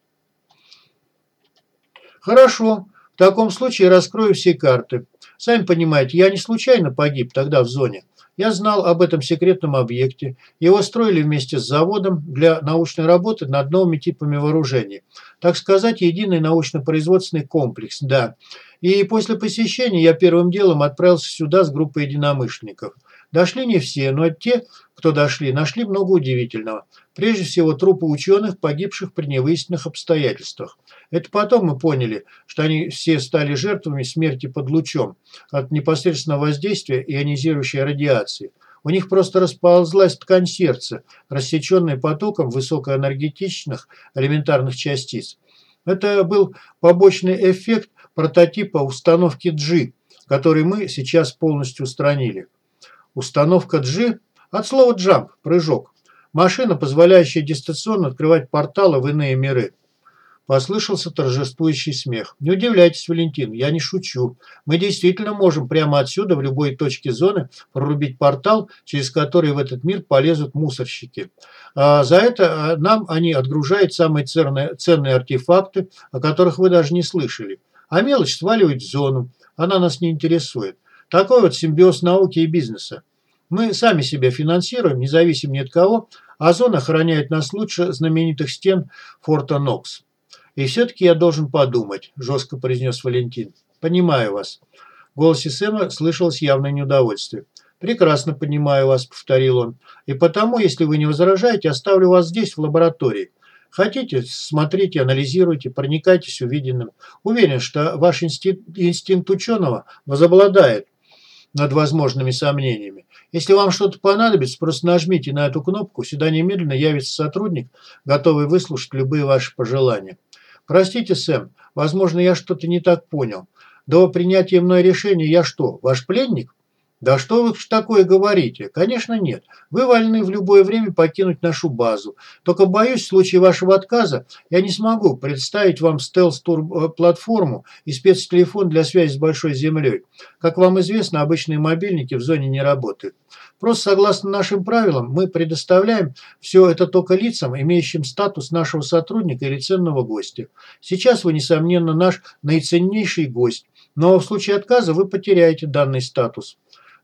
Хорошо, в таком случае раскрою все карты. Сами понимаете, я не случайно погиб тогда в зоне. Я знал об этом секретном объекте. Его строили вместе с заводом для научной работы над новыми типами вооружений. Так сказать, единый научно-производственный комплекс, да. И после посещения я первым делом отправился сюда с группой единомышленников. Дошли не все, но те, кто дошли, нашли много удивительного. Прежде всего, трупы ученых, погибших при невыясненных обстоятельствах. Это потом мы поняли, что они все стали жертвами смерти под лучом от непосредственного воздействия ионизирующей радиации. У них просто расползлась ткань сердца, рассеченная потоком высокоэнергетичных элементарных частиц. Это был побочный эффект прототипа установки G, который мы сейчас полностью устранили. Установка G от слова jump – прыжок. Машина, позволяющая дистанционно открывать порталы в иные миры. Послышался торжествующий смех. «Не удивляйтесь, Валентин, я не шучу. Мы действительно можем прямо отсюда, в любой точке зоны, прорубить портал, через который в этот мир полезут мусорщики. А за это а, нам они отгружают самые ценные, ценные артефакты, о которых вы даже не слышали. А мелочь сваливать в зону. Она нас не интересует. Такой вот симбиоз науки и бизнеса. Мы сами себя финансируем, независимо ни от кого, а зона охраняет нас лучше знаменитых стен форта Нокс. «И все-таки я должен подумать», – жестко произнес Валентин. «Понимаю вас». В голосе Сэма слышалось явное неудовольствие. «Прекрасно понимаю вас», – повторил он. «И потому, если вы не возражаете, оставлю вас здесь, в лаборатории. Хотите, смотрите, анализируйте, проникайтесь увиденным. Уверен, что ваш инстинкт, инстинкт ученого возобладает над возможными сомнениями. Если вам что-то понадобится, просто нажмите на эту кнопку, сюда немедленно явится сотрудник, готовый выслушать любые ваши пожелания. Простите, Сэм, возможно, я что-то не так понял. До принятия мной решения я что, ваш пленник? Да что вы такое говорите? Конечно нет. Вы вольны в любое время покинуть нашу базу. Только боюсь, в случае вашего отказа я не смогу представить вам стелс-тур-платформу и спецтелефон для связи с Большой Землей. Как вам известно, обычные мобильники в зоне не работают. Просто согласно нашим правилам мы предоставляем все это только лицам, имеющим статус нашего сотрудника или ценного гостя. Сейчас вы, несомненно, наш наиценнейший гость, но в случае отказа вы потеряете данный статус.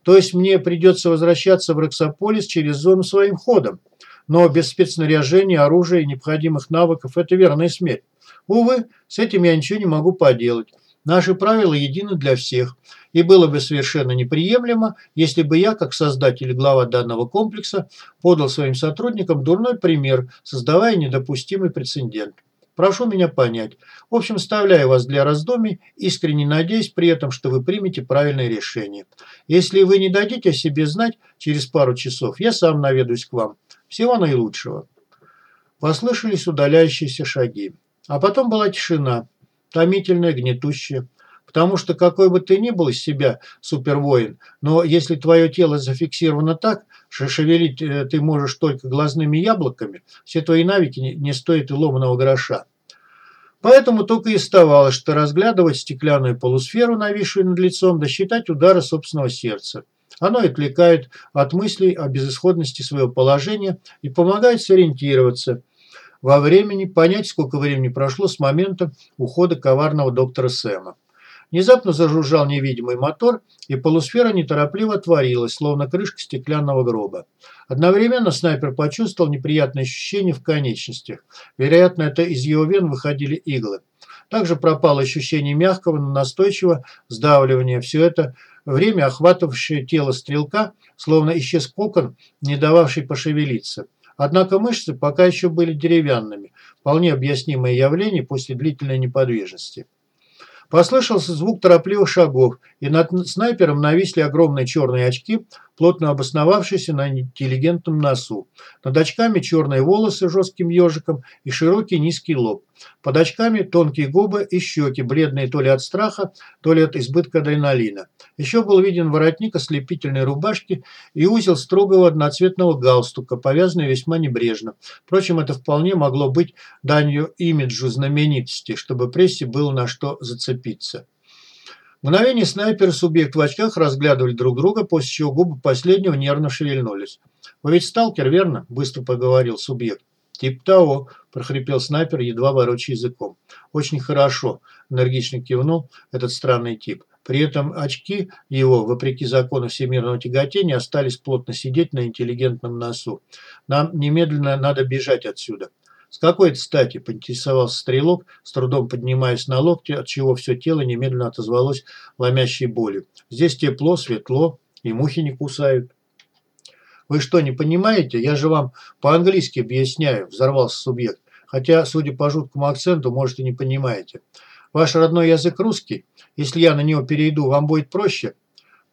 То есть мне придется возвращаться в Рексополис через зону своим ходом. Но без спецнаряжения, оружия и необходимых навыков – это верная смерть. Увы, с этим я ничего не могу поделать. Наши правила едины для всех. И было бы совершенно неприемлемо, если бы я, как создатель и глава данного комплекса, подал своим сотрудникам дурной пример, создавая недопустимый прецедент. Прошу меня понять. В общем, вставляю вас для раздумий, искренне надеюсь при этом, что вы примете правильное решение. Если вы не дадите о себе знать через пару часов, я сам наведусь к вам. Всего наилучшего. Послышались удаляющиеся шаги. А потом была тишина, томительная, гнетущая. Потому что какой бы ты ни был из себя супервоин, но если твое тело зафиксировано так, что шевелить э, ты можешь только глазными яблоками, все твои навыки не, стоят и ломаного гроша. Поэтому только и оставалось, что разглядывать стеклянную полусферу, нависшую над лицом, да считать удары собственного сердца. Оно отвлекает от мыслей о безысходности своего положения и помогает сориентироваться во времени, понять, сколько времени прошло с момента ухода коварного доктора Сэма. Внезапно зажужжал невидимый мотор, и полусфера неторопливо отворилась, словно крышка стеклянного гроба. Одновременно снайпер почувствовал неприятное ощущение в конечностях. Вероятно, это из его вен выходили иглы. Также пропало ощущение мягкого, но настойчивого сдавливания. Все это время охватывавшее тело стрелка, словно исчез кокон, не дававший пошевелиться. Однако мышцы пока еще были деревянными, вполне объяснимое явление после длительной неподвижности. Послышался звук торопливых шагов, и над снайпером нависли огромные черные очки, плотно обосновавшиеся на интеллигентном носу. Над очками черные волосы жестким ежиком и широкий низкий лоб. Под очками тонкие губы и щеки, бледные то ли от страха, то ли от избытка адреналина. Еще был виден воротник ослепительной рубашки и узел строгого одноцветного галстука, повязанный весьма небрежно. Впрочем, это вполне могло быть данью имиджу знаменитости, чтобы прессе было на что зацепиться. Мгновение снайпер и субъект в очках разглядывали друг друга, после чего губы последнего нервно шевельнулись. «Вы ведь сталкер, верно?» – быстро поговорил субъект. «Тип того», – прохрипел снайпер, едва ворочая языком. «Очень хорошо», – энергично кивнул этот странный тип. При этом очки его, вопреки закону всемирного тяготения, остались плотно сидеть на интеллигентном носу. Нам немедленно надо бежать отсюда. С какой-то стати, поинтересовался стрелок, с трудом поднимаясь на локти, от чего все тело немедленно отозвалось ломящей болью. Здесь тепло, светло, и мухи не кусают. «Вы что, не понимаете? Я же вам по-английски объясняю», – взорвался субъект. «Хотя, судя по жуткому акценту, может, и не понимаете. Ваш родной язык русский? Если я на него перейду, вам будет проще?»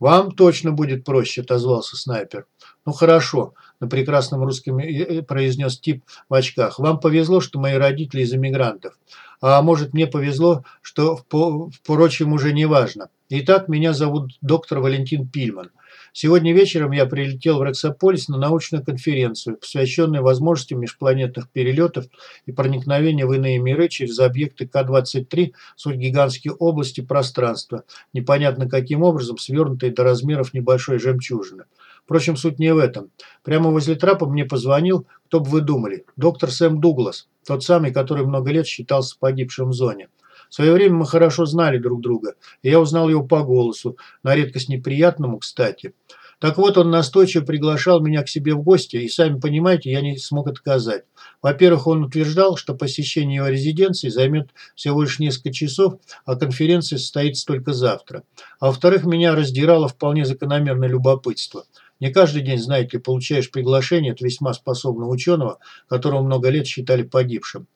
«Вам точно будет проще», – отозвался снайпер. «Ну хорошо», – на прекрасном русском произнес тип в очках. «Вам повезло, что мои родители из эмигрантов. А может, мне повезло, что, впрочем, уже не важно. Итак, меня зовут доктор Валентин Пильман. Сегодня вечером я прилетел в Рексополис на научную конференцию, посвященную возможностям межпланетных перелетов и проникновения в иные миры через объекты К-23, суть гигантские области пространства, непонятно каким образом свернутые до размеров небольшой жемчужины. Впрочем, суть не в этом. Прямо возле трапа мне позвонил, кто бы вы думали, доктор Сэм Дуглас, тот самый, который много лет считался погибшим в зоне. В свое время мы хорошо знали друг друга, и я узнал его по голосу, на редкость неприятному, кстати. Так вот, он настойчиво приглашал меня к себе в гости, и, сами понимаете, я не смог отказать. Во-первых, он утверждал, что посещение его резиденции займет всего лишь несколько часов, а конференция состоится только завтра. А во-вторых, меня раздирало вполне закономерное любопытство. Не каждый день, знаете, получаешь приглашение от весьма способного ученого, которого много лет считали погибшим.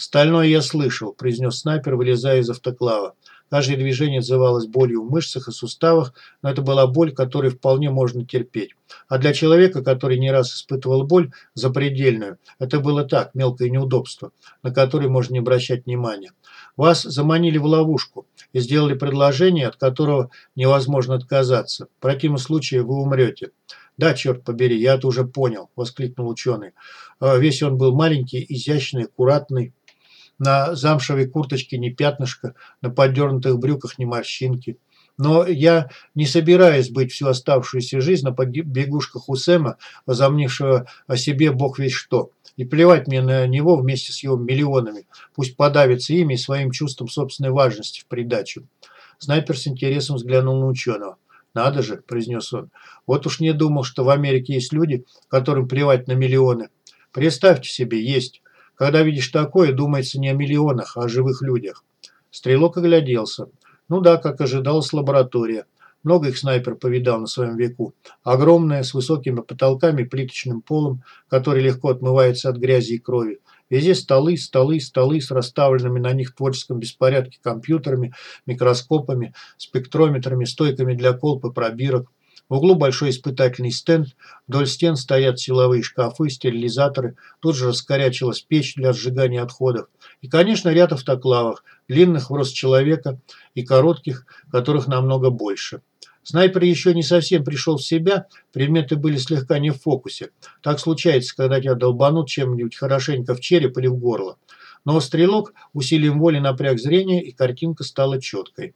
«Стальной я слышал», – произнес снайпер, вылезая из автоклава. Каждое движение отзывалось болью в мышцах и суставах, но это была боль, которую вполне можно терпеть. А для человека, который не раз испытывал боль запредельную, это было так, мелкое неудобство, на которое можно не обращать внимания. Вас заманили в ловушку и сделали предложение, от которого невозможно отказаться. В противном случае вы умрете. «Да, черт побери, я это уже понял», – воскликнул ученый. А, весь он был маленький, изящный, аккуратный. На замшевой курточке ни пятнышка, на поддернутых брюках ни морщинки. Но я не собираюсь быть всю оставшуюся жизнь на бегушках у Сэма, возомнившего о себе бог весь что. И плевать мне на него вместе с его миллионами. Пусть подавится ими и своим чувством собственной важности в придачу. Снайпер с интересом взглянул на ученого. «Надо же», – произнес он. «Вот уж не думал, что в Америке есть люди, которым плевать на миллионы. Представьте себе, есть. Когда видишь такое, думается не о миллионах, а о живых людях». Стрелок огляделся. Ну да, как ожидалось, лаборатория. Много их снайпер повидал на своем веку. Огромная, с высокими потолками, плиточным полом, который легко отмывается от грязи и крови. Везде столы, столы, столы с расставленными на них в творческом беспорядке компьютерами, микроскопами, спектрометрами, стойками для колб и пробирок. В углу большой испытательный стенд, вдоль стен стоят силовые шкафы, стерилизаторы, тут же раскорячилась печь для сжигания отходов. И, конечно, ряд автоклавов, длинных в рост человека и коротких, которых намного больше. Снайпер еще не совсем пришел в себя, предметы были слегка не в фокусе. Так случается, когда тебя долбанут чем-нибудь хорошенько в череп или в горло. Но стрелок усилием воли напряг зрение, и картинка стала четкой.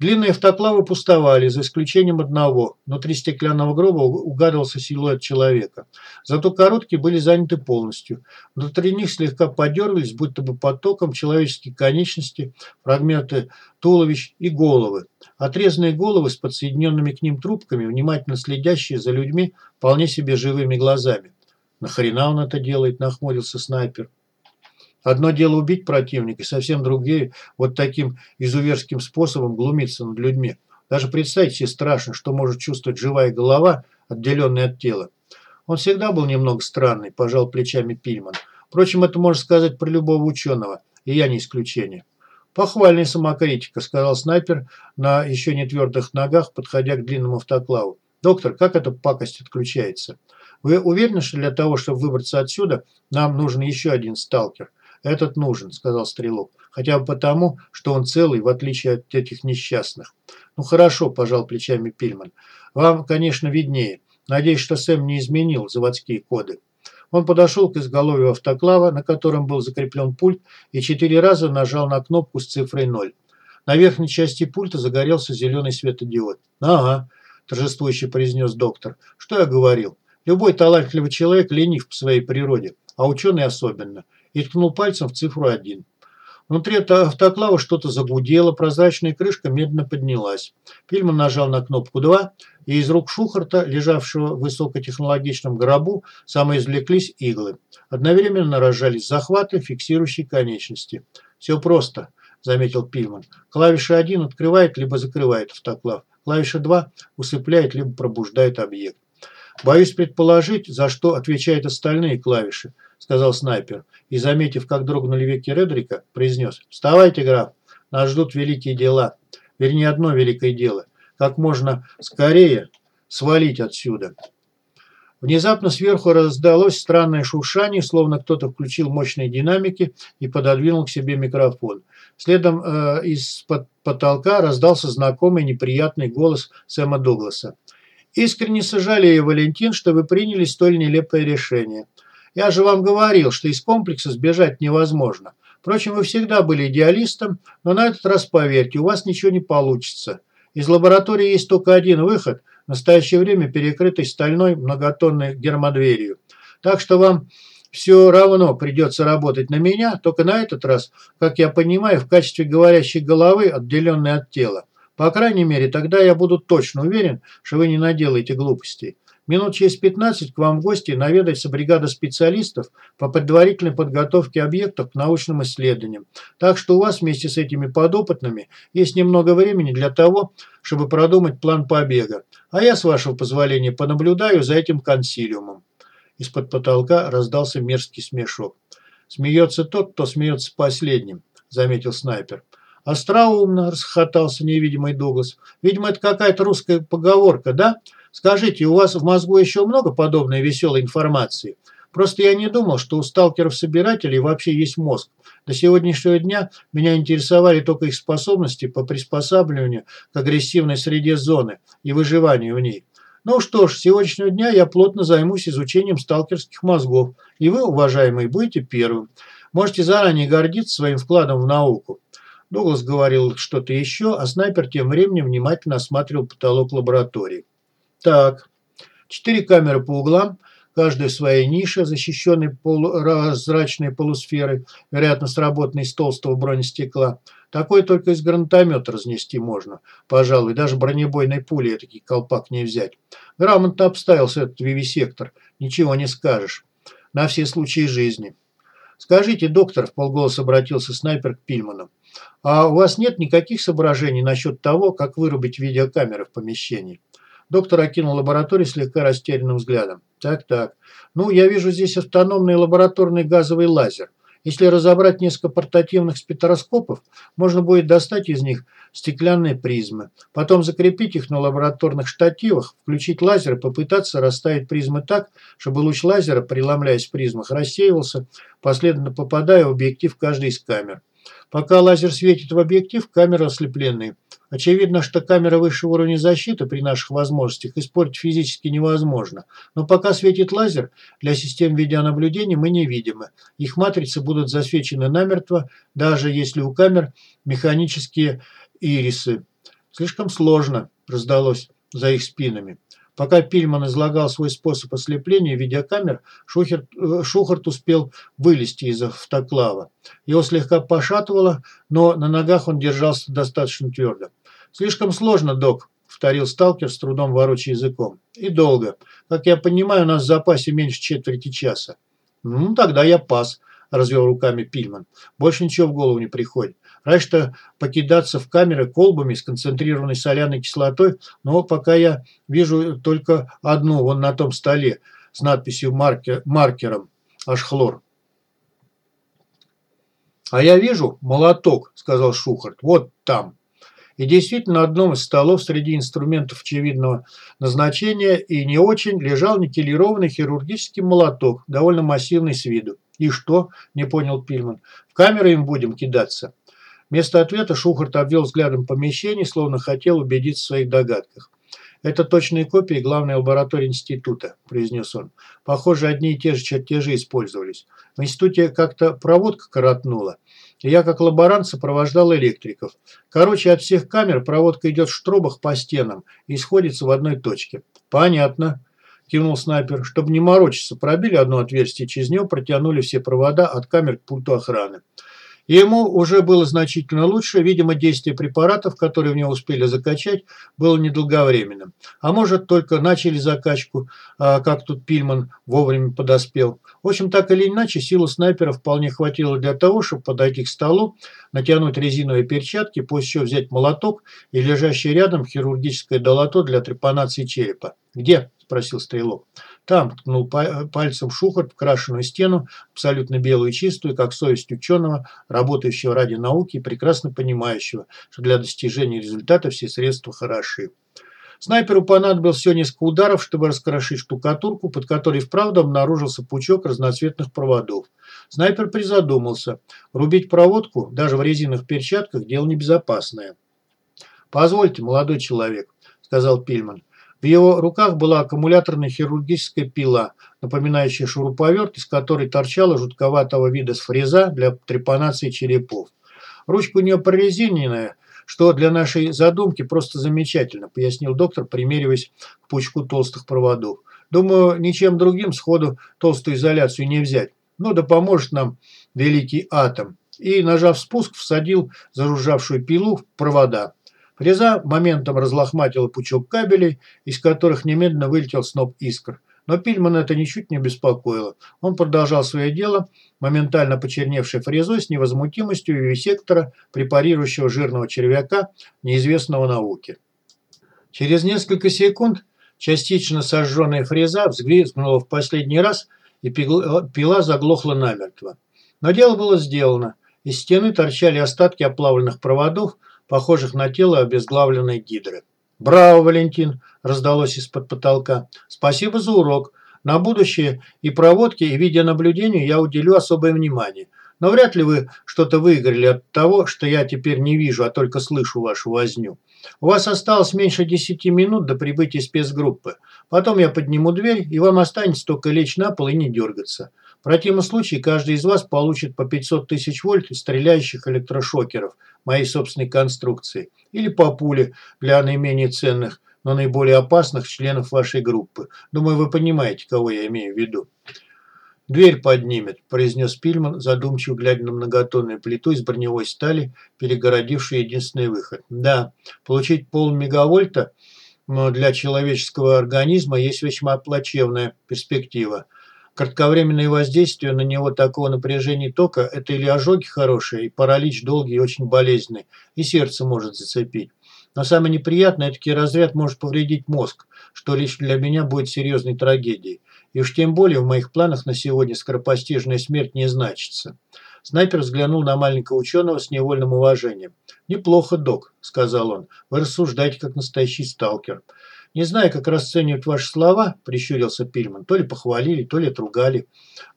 Длинные автоклавы пустовали, за исключением одного. Внутри стеклянного гроба угадывался силуэт человека. Зато короткие были заняты полностью. Внутри них слегка подергались, будто бы потоком человеческие конечности, фрагменты туловищ и головы. Отрезанные головы с подсоединенными к ним трубками, внимательно следящие за людьми вполне себе живыми глазами. «Нахрена он это делает?» – нахмурился снайпер. Одно дело убить противника, совсем другие вот таким изуверским способом глумиться над людьми. Даже представить себе страшно, что может чувствовать живая голова, отделенная от тела. Он всегда был немного странный, пожал плечами Пильман. Впрочем, это можно сказать про любого ученого, и я не исключение. «Похвальная самокритика», – сказал снайпер на еще не твердых ногах, подходя к длинному автоклаву. «Доктор, как эта пакость отключается? Вы уверены, что для того, чтобы выбраться отсюда, нам нужен еще один сталкер?» «Этот нужен», – сказал Стрелок. «Хотя бы потому, что он целый, в отличие от этих несчастных». «Ну хорошо», – пожал плечами Пильман. «Вам, конечно, виднее. Надеюсь, что Сэм не изменил заводские коды». Он подошел к изголовью автоклава, на котором был закреплен пульт, и четыре раза нажал на кнопку с цифрой 0. На верхней части пульта загорелся зеленый светодиод. «Ага», – торжествующе произнес доктор. «Что я говорил? Любой талантливый человек ленив по своей природе, а ученый особенно и ткнул пальцем в цифру 1. Внутри автоклава что-то загудело, прозрачная крышка медленно поднялась. Пильман нажал на кнопку 2, и из рук Шухарта, лежавшего в высокотехнологичном гробу, самоизвлеклись иглы. Одновременно разжались захваты, фиксирующие конечности. «Все просто», – заметил Пильман. «Клавиша 1 открывает либо закрывает автоклав. Клавиша 2 усыпляет либо пробуждает объект. Боюсь предположить, за что отвечают остальные клавиши сказал снайпер, и, заметив, как дрогнули веки Редрика, произнес «Вставайте, граф, нас ждут великие дела, вернее, одно великое дело, как можно скорее свалить отсюда». Внезапно сверху раздалось странное шуршание, словно кто-то включил мощные динамики и пододвинул к себе микрофон. Следом э, из-под потолка раздался знакомый неприятный голос Сэма Дугласа. «Искренне сожалею, Валентин, что вы приняли столь нелепое решение. Я же вам говорил, что из комплекса сбежать невозможно. Впрочем, вы всегда были идеалистом, но на этот раз, поверьте, у вас ничего не получится. Из лаборатории есть только один выход, в настоящее время перекрытый стальной многотонной гермодверью. Так что вам все равно придется работать на меня, только на этот раз, как я понимаю, в качестве говорящей головы, отделенной от тела. По крайней мере, тогда я буду точно уверен, что вы не наделаете глупостей. Минут через 15 к вам в гости наведается бригада специалистов по предварительной подготовке объектов к научным исследованиям. Так что у вас вместе с этими подопытными есть немного времени для того, чтобы продумать план побега. А я, с вашего позволения, понаблюдаю за этим консилиумом. Из-под потолка раздался мерзкий смешок. «Смеется тот, кто смеется последним», – заметил снайпер. «Остроумно», – расхохотался невидимый Дуглас. «Видимо, это какая-то русская поговорка, да? Скажите, у вас в мозгу еще много подобной веселой информации? Просто я не думал, что у сталкеров-собирателей вообще есть мозг. До сегодняшнего дня меня интересовали только их способности по приспосабливанию к агрессивной среде зоны и выживанию в ней. Ну что ж, с сегодняшнего дня я плотно займусь изучением сталкерских мозгов, и вы, уважаемые, будете первым. Можете заранее гордиться своим вкладом в науку. Дуглас говорил что-то еще, а снайпер тем временем внимательно осматривал потолок лаборатории. Так, четыре камеры по углам – каждая в своей нише, защищенной прозрачной полусферой, вероятно, сработанной из толстого бронестекла. Такой только из гранатомета разнести можно. Пожалуй, даже бронебойной пули такой колпак не взять. Грамотно обставился этот вивисектор. Ничего не скажешь. На все случаи жизни. «Скажите, доктор», – в полголоса обратился снайпер к Пильману, «а у вас нет никаких соображений насчет того, как вырубить видеокамеры в помещении?» Доктор окинул лабораторию слегка растерянным взглядом. Так-так. Ну, я вижу здесь автономный лабораторный газовый лазер. Если разобрать несколько портативных спектроскопов, можно будет достать из них стеклянные призмы. Потом закрепить их на лабораторных штативах, включить лазер и попытаться расставить призмы так, чтобы луч лазера, преломляясь в призмах, рассеивался, последовательно попадая в объектив каждой из камер. Пока лазер светит в объектив, камеры ослеплены. Очевидно, что камера высшего уровня защиты при наших возможностях испортить физически невозможно. Но пока светит лазер, для систем видеонаблюдения мы невидимы. Их матрицы будут засвечены намертво, даже если у камер механические ирисы. Слишком сложно, раздалось за их спинами. Пока Пильман излагал свой способ ослепления видеокамер, Шухерт, э, Шухарт успел вылезти из автоклава. Его слегка пошатывало, но на ногах он держался достаточно твердо. «Слишком сложно, док», – повторил сталкер с трудом ворочая языком. «И долго. Как я понимаю, у нас в запасе меньше четверти часа». «Ну, тогда я пас», – развел руками Пильман. «Больше ничего в голову не приходит. Раньше что покидаться в камеры колбами с концентрированной соляной кислотой, но пока я вижу только одну, вон на том столе, с надписью маркер, маркером аж хлор. «А я вижу молоток», – сказал Шухарт, – «вот там». И действительно, на одном из столов среди инструментов очевидного назначения и не очень лежал никелированный хирургический молоток, довольно массивный с виду. «И что?» – не понял Пильман. «В камеры им будем кидаться?» Вместо ответа Шухарт обвел взглядом помещение, словно хотел убедиться в своих догадках. «Это точные копии главной лаборатории института», – произнес он. «Похоже, одни и те же чертежи использовались. В институте как-то проводка коротнула. Я, как лаборант, сопровождал электриков. Короче, от всех камер проводка идет в штробах по стенам и сходится в одной точке». «Понятно», – кивнул снайпер. «Чтобы не морочиться, пробили одно отверстие, через него протянули все провода от камер к пульту охраны». Ему уже было значительно лучше, видимо, действие препаратов, которые в него успели закачать, было недолговременным. А может, только начали закачку, а как тут Пильман вовремя подоспел. В общем, так или иначе, силы снайпера вполне хватило для того, чтобы подойти к столу, натянуть резиновые перчатки, после чего взять молоток и лежащий рядом хирургическое долото для трепанации черепа. «Где?» – спросил стрелок. Там ткнул пальцем Шухарт в крашеную стену, абсолютно белую и чистую, как совесть ученого, работающего ради науки и прекрасно понимающего, что для достижения результата все средства хороши. Снайперу понадобилось всего несколько ударов, чтобы раскрошить штукатурку, под которой вправду обнаружился пучок разноцветных проводов. Снайпер призадумался. Рубить проводку, даже в резиновых перчатках, дело небезопасное. «Позвольте, молодой человек», – сказал Пильман. В его руках была аккумуляторная хирургическая пила, напоминающая шуруповерт, из которой торчала жутковатого вида фреза для трепанации черепов. Ручка у нее прорезиненная, что для нашей задумки просто замечательно, пояснил доктор, примериваясь к пучку толстых проводов. Думаю, ничем другим сходу толстую изоляцию не взять. Ну да поможет нам великий атом. И, нажав спуск, всадил заружавшую пилу в провода. Фреза моментом разлохматила пучок кабелей, из которых немедленно вылетел сноп искр. Но Пильман это ничуть не беспокоило. Он продолжал свое дело, моментально почерневшей фрезой с невозмутимостью вивисектора, препарирующего жирного червяка, неизвестного науке. Через несколько секунд частично сожженная фреза взвизгнула в последний раз, и пила заглохла намертво. Но дело было сделано. Из стены торчали остатки оплавленных проводов, похожих на тело обезглавленной гидры. «Браво, Валентин!» – раздалось из-под потолка. «Спасибо за урок. На будущее и проводке, и видеонаблюдению я уделю особое внимание. Но вряд ли вы что-то выиграли от того, что я теперь не вижу, а только слышу вашу возню. У вас осталось меньше десяти минут до прибытия спецгруппы. Потом я подниму дверь, и вам останется только лечь на пол и не дергаться. В противном случае каждый из вас получит по 500 тысяч вольт стреляющих электрошокеров моей собственной конструкции. Или по пуле для наименее ценных, но наиболее опасных членов вашей группы. Думаю, вы понимаете, кого я имею в виду. «Дверь поднимет», – произнес Пильман, задумчиво глядя на многотонную плиту из броневой стали, перегородившую единственный выход. «Да, получить полмегавольта для человеческого организма есть весьма плачевная перспектива. Кратковременное воздействие на него такого напряжения тока – это или ожоги хорошие, и паралич долгий и очень болезненный, и сердце может зацепить. Но самое неприятное – таки разряд может повредить мозг, что лично для меня будет серьезной трагедией. И уж тем более в моих планах на сегодня скоропостижная смерть не значится. Снайпер взглянул на маленького ученого с невольным уважением. «Неплохо, док», – сказал он. «Вы рассуждаете, как настоящий сталкер». «Не знаю, как расценивать ваши слова», – прищурился Пильман. «То ли похвалили, то ли отругали.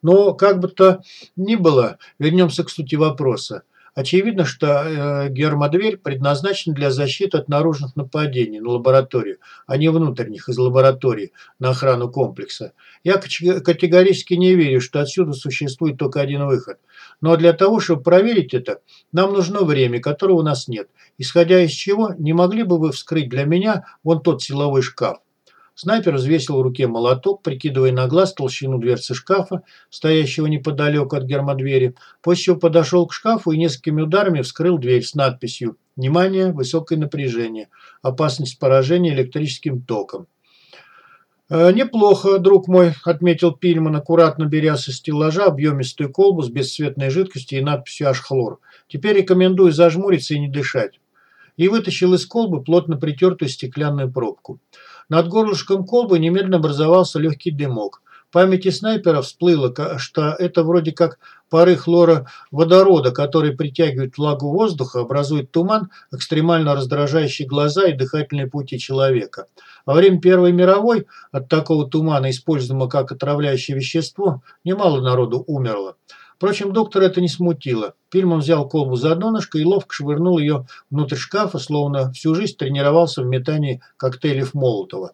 Но как бы то ни было, вернемся к сути вопроса. Очевидно, что э, гермодверь предназначена для защиты от наружных нападений на лабораторию, а не внутренних из лаборатории на охрану комплекса. Я категорически не верю, что отсюда существует только один выход. Но для того, чтобы проверить это, нам нужно время, которого у нас нет. Исходя из чего, не могли бы вы вскрыть для меня вон тот силовой шкаф? Снайпер взвесил в руке молоток, прикидывая на глаз толщину дверцы шкафа, стоящего неподалеку от гермодвери, после чего подошел к шкафу и несколькими ударами вскрыл дверь с надписью «Внимание! Высокое напряжение. Опасность поражения электрическим током». «Э, «Неплохо, друг мой», – отметил Пильман, аккуратно беря со стеллажа объемистую колбу с бесцветной жидкостью и надписью «Ашхлор». «Теперь рекомендую зажмуриться и не дышать». И вытащил из колбы плотно притертую стеклянную пробку. Над горлышком колбы немедленно образовался легкий дымок. В памяти снайпера всплыло, что это вроде как пары хлора водорода, который притягивает влагу воздуха, образует туман, экстремально раздражающий глаза и дыхательные пути человека. Во время Первой мировой от такого тумана, используемого как отравляющее вещество, немало народу умерло. Впрочем, доктор это не смутило. Пильман взял колбу за донышко и ловко швырнул ее внутрь шкафа, словно всю жизнь тренировался в метании коктейлей Молотова.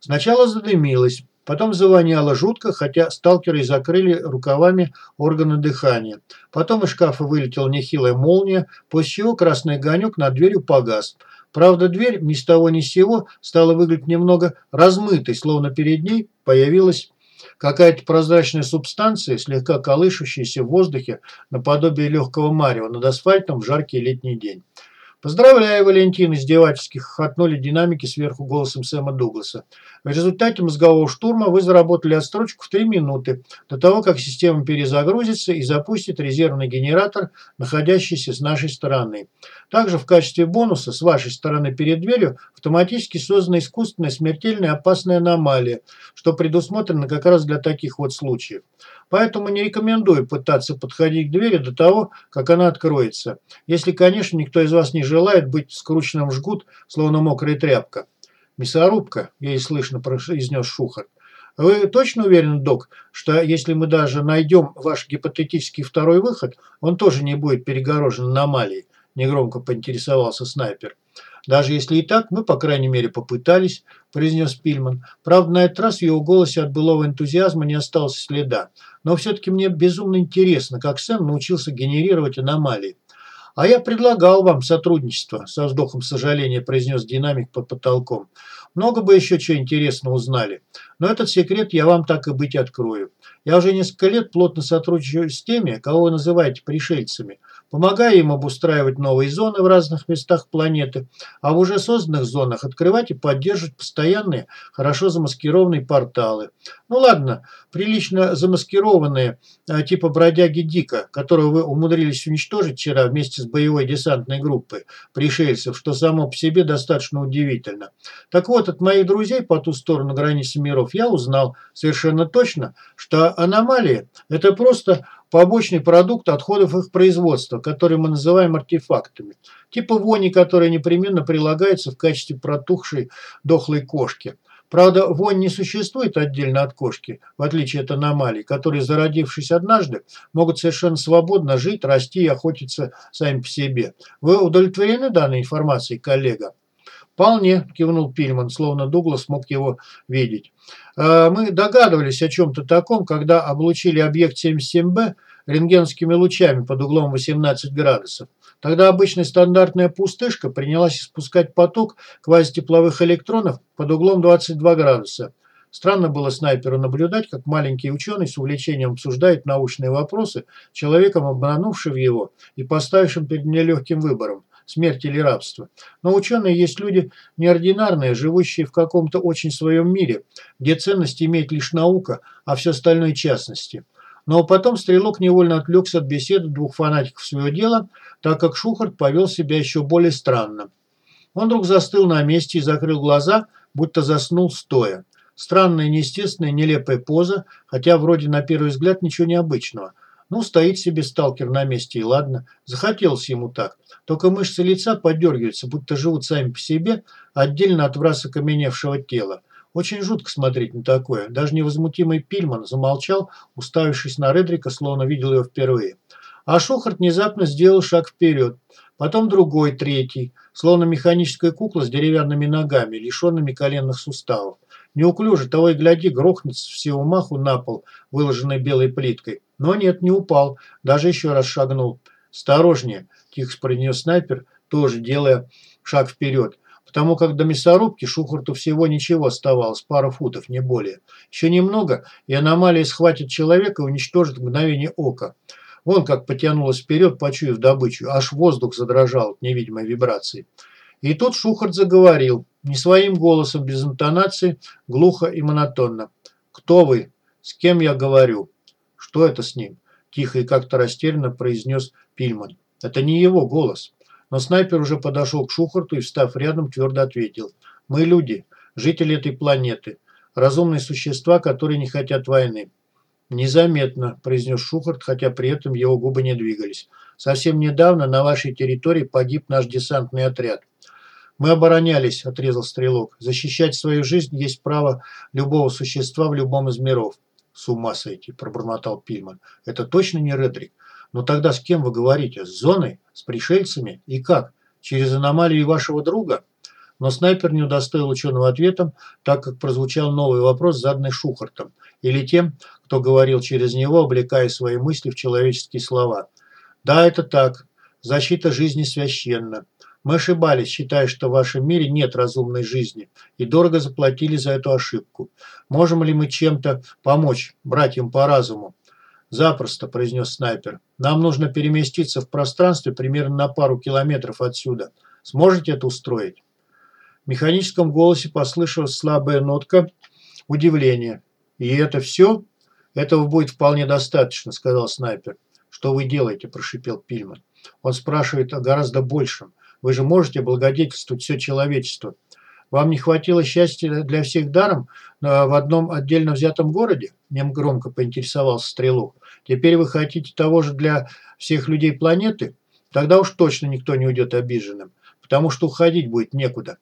Сначала задымилось, потом завоняло жутко, хотя сталкеры закрыли рукавами органы дыхания. Потом из шкафа вылетела нехилая молния, после чего красный огонек над дверью погас. Правда, дверь ни с того ни с сего стала выглядеть немного размытой, словно перед ней появилась Какая-то прозрачная субстанция, слегка колышущаяся в воздухе, наподобие легкого марева над асфальтом в жаркий летний день. «Поздравляю, Валентин!» – издевательски хохотнули динамики сверху голосом Сэма Дугласа. В результате мозгового штурма вы заработали отстрочку в 3 минуты, до того, как система перезагрузится и запустит резервный генератор, находящийся с нашей стороны. Также в качестве бонуса с вашей стороны перед дверью автоматически создана искусственная смертельная опасная аномалия, что предусмотрено как раз для таких вот случаев. Поэтому не рекомендую пытаться подходить к двери до того, как она откроется. Если, конечно, никто из вас не желает быть скрученным в жгут, словно мокрая тряпка. «Мясорубка», – ей слышно произнес Шухар. «Вы точно уверены, док, что если мы даже найдем ваш гипотетический второй выход, он тоже не будет перегорожен аномалией?» – негромко поинтересовался снайпер. «Даже если и так, мы, по крайней мере, попытались», – произнес Пильман. «Правда, на этот раз в его голосе от былого энтузиазма не осталось следа. Но все-таки мне безумно интересно, как Сэм научился генерировать аномалии. «А я предлагал вам сотрудничество», – со вздохом сожаления произнес динамик под потолком. «Много бы еще чего интересного узнали. Но этот секрет я вам так и быть открою. Я уже несколько лет плотно сотрудничаю с теми, кого вы называете пришельцами помогая им обустраивать новые зоны в разных местах планеты, а в уже созданных зонах открывать и поддерживать постоянные, хорошо замаскированные порталы. Ну ладно, прилично замаскированные, а, типа бродяги Дика, которого вы умудрились уничтожить вчера вместе с боевой десантной группой пришельцев, что само по себе достаточно удивительно. Так вот, от моих друзей по ту сторону границы миров я узнал совершенно точно, что аномалии – это просто побочный продукт отходов их производства, который мы называем артефактами. Типа вони, которая непременно прилагается в качестве протухшей дохлой кошки. Правда, вонь не существует отдельно от кошки, в отличие от аномалий, которые, зародившись однажды, могут совершенно свободно жить, расти и охотиться сами по себе. Вы удовлетворены данной информацией, коллега? «Вполне», – кивнул Пильман, словно Дуглас мог его видеть. «Э, «Мы догадывались о чем-то таком, когда облучили объект 77Б рентгенскими лучами под углом 18 градусов. Тогда обычная стандартная пустышка принялась испускать поток квазитепловых электронов под углом 22 градуса. Странно было снайперу наблюдать, как маленький ученый с увлечением обсуждает научные вопросы человеком, обманувшим его и поставившим перед нелегким выбором смерть или рабство. Но ученые есть люди неординарные, живущие в каком-то очень своем мире, где ценность имеет лишь наука, а все остальное частности. Но потом стрелок невольно отвлекся от беседы двух фанатиков своего дела, так как Шухарт повел себя еще более странно. Он вдруг застыл на месте и закрыл глаза, будто заснул стоя. Странная, неестественная, нелепая поза, хотя вроде на первый взгляд ничего необычного – ну, стоит себе сталкер на месте, и ладно. Захотелось ему так. Только мышцы лица подергиваются, будто живут сами по себе, отдельно от враз окаменевшего тела. Очень жутко смотреть на такое. Даже невозмутимый Пильман замолчал, уставившись на Редрика, словно видел его впервые. А Шухарт внезапно сделал шаг вперед. Потом другой, третий, словно механическая кукла с деревянными ногами, лишенными коленных суставов. Неуклюже, того и гляди, грохнется всего маху на пол, выложенный белой плиткой. Но нет, не упал, даже еще раз шагнул. «Осторожнее!» – тихо произнес снайпер, тоже делая шаг вперед. Потому как до мясорубки Шухарту всего ничего оставалось, пара футов, не более. Еще немного, и аномалия схватит человека и уничтожит мгновение ока. Вон как потянулась вперед, почуяв добычу, аж воздух задрожал от невидимой вибрации. И тут Шухарт заговорил, не своим голосом, без интонации, глухо и монотонно. «Кто вы? С кем я говорю?» «Что это с ним?» – тихо и как-то растерянно произнес Пильман. «Это не его голос». Но снайпер уже подошел к Шухарту и, встав рядом, твердо ответил. «Мы люди, жители этой планеты, разумные существа, которые не хотят войны». «Незаметно», – произнес Шухарт, хотя при этом его губы не двигались. «Совсем недавно на вашей территории погиб наш десантный отряд». «Мы оборонялись», – отрезал Стрелок. «Защищать свою жизнь есть право любого существа в любом из миров. «С ума сойти», – пробормотал Пильман. «Это точно не Редрик? Но тогда с кем вы говорите? С зоной? С пришельцами? И как? Через аномалии вашего друга?» Но снайпер не удостоил ученого ответом, так как прозвучал новый вопрос, заданный Шухартом, или тем, кто говорил через него, облекая свои мысли в человеческие слова. «Да, это так. Защита жизни священна. Мы ошибались, считая, что в вашем мире нет разумной жизни, и дорого заплатили за эту ошибку. Можем ли мы чем-то помочь братьям по разуму? «Запросто», – произнес снайпер. «Нам нужно переместиться в пространстве примерно на пару километров отсюда. Сможете это устроить?» В механическом голосе послышалась слабая нотка удивления. «И это все?» «Этого будет вполне достаточно», – сказал снайпер. «Что вы делаете?» – прошипел Пильман. Он спрашивает о гораздо большем. Вы же можете благодетельствовать все человечество. Вам не хватило счастья для всех даром в одном отдельно взятом городе? Нем громко поинтересовался Стрелок. Теперь вы хотите того же для всех людей планеты? Тогда уж точно никто не уйдет обиженным, потому что уходить будет некуда.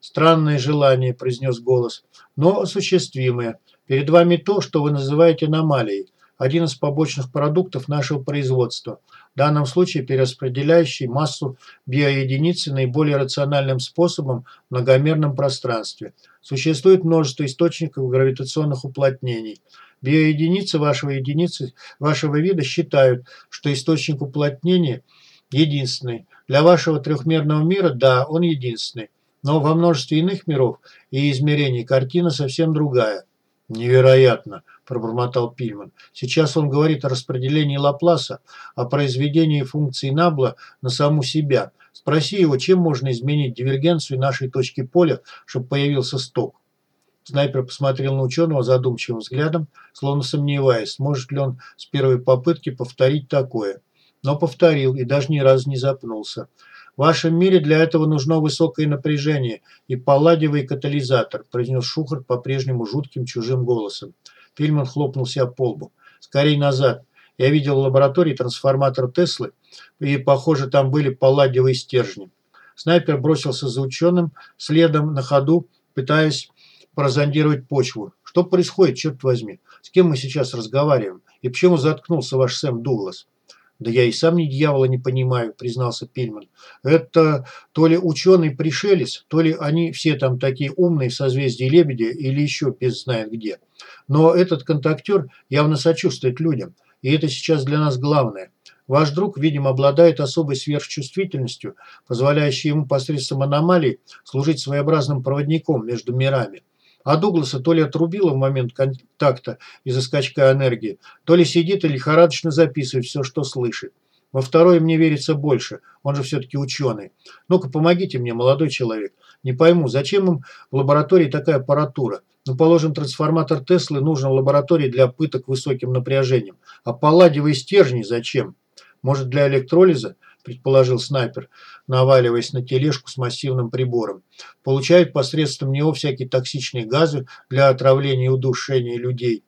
Странное желание, произнес голос, но осуществимое. Перед вами то, что вы называете аномалией, один из побочных продуктов нашего производства – в данном случае перераспределяющий массу биоединицы наиболее рациональным способом в многомерном пространстве. Существует множество источников гравитационных уплотнений. Биоединицы вашего единицы, вашего вида считают, что источник уплотнения единственный. Для вашего трехмерного мира, да, он единственный. Но во множестве иных миров и измерений картина совсем другая. Невероятно, пробормотал Пильман. Сейчас он говорит о распределении Лапласа, о произведении функции Набла на саму себя. Спроси его, чем можно изменить дивергенцию нашей точки поля, чтобы появился сток. Снайпер посмотрел на ученого задумчивым взглядом, словно сомневаясь, сможет ли он с первой попытки повторить такое. Но повторил и даже ни разу не запнулся. В вашем мире для этого нужно высокое напряжение и палладиевый катализатор, произнес Шухар по-прежнему жутким чужим голосом. Фильман хлопнул себя по лбу. «Скорей назад. Я видел в лаборатории трансформатор Теслы, и, похоже, там были палладиевые стержни. Снайпер бросился за ученым, следом на ходу, пытаясь прозондировать почву. Что происходит, черт возьми? С кем мы сейчас разговариваем? И почему заткнулся ваш Сэм Дуглас? «Да я и сам ни дьявола не понимаю», – признался Пильман. «Это то ли ученый-пришелец, то ли они все там такие умные в созвездии Лебедя или еще без знает где. Но этот контактер явно сочувствует людям, и это сейчас для нас главное. Ваш друг, видимо, обладает особой сверхчувствительностью, позволяющей ему посредством аномалий служить своеобразным проводником между мирами. А Дугласа то ли отрубило в момент контакта из-за скачка энергии, то ли сидит и лихорадочно записывает все, что слышит. Во второе мне верится больше, он же все-таки ученый. Ну-ка, помогите мне, молодой человек. Не пойму, зачем им в лаборатории такая аппаратура? Ну, положим, трансформатор Теслы нужен в лаборатории для пыток высоким напряжением. А палладиевые стержни зачем? Может, для электролиза? Предположил снайпер, наваливаясь на тележку с массивным прибором. Получают посредством него всякие токсичные газы для отравления и удушения людей.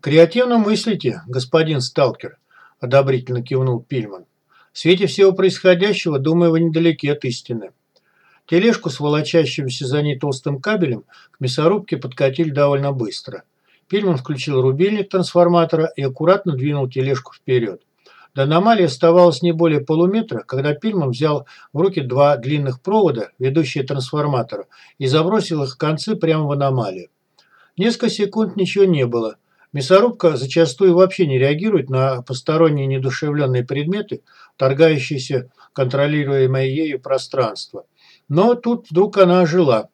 «Креативно мыслите, господин сталкер», – одобрительно кивнул Пильман. «В свете всего происходящего, думаю, вы недалеки от истины». Тележку с волочащимся за ней толстым кабелем к мясорубке подкатили довольно быстро. Пильман включил рубильник трансформатора и аккуратно двинул тележку вперед. До аномалии оставалось не более полуметра, когда Пильман взял в руки два длинных провода, ведущие трансформатора, и забросил их концы прямо в аномалию. Несколько секунд ничего не было. Мясорубка зачастую вообще не реагирует на посторонние недушевленные предметы, торгающиеся контролируемое ею пространство. Но тут вдруг она ожила.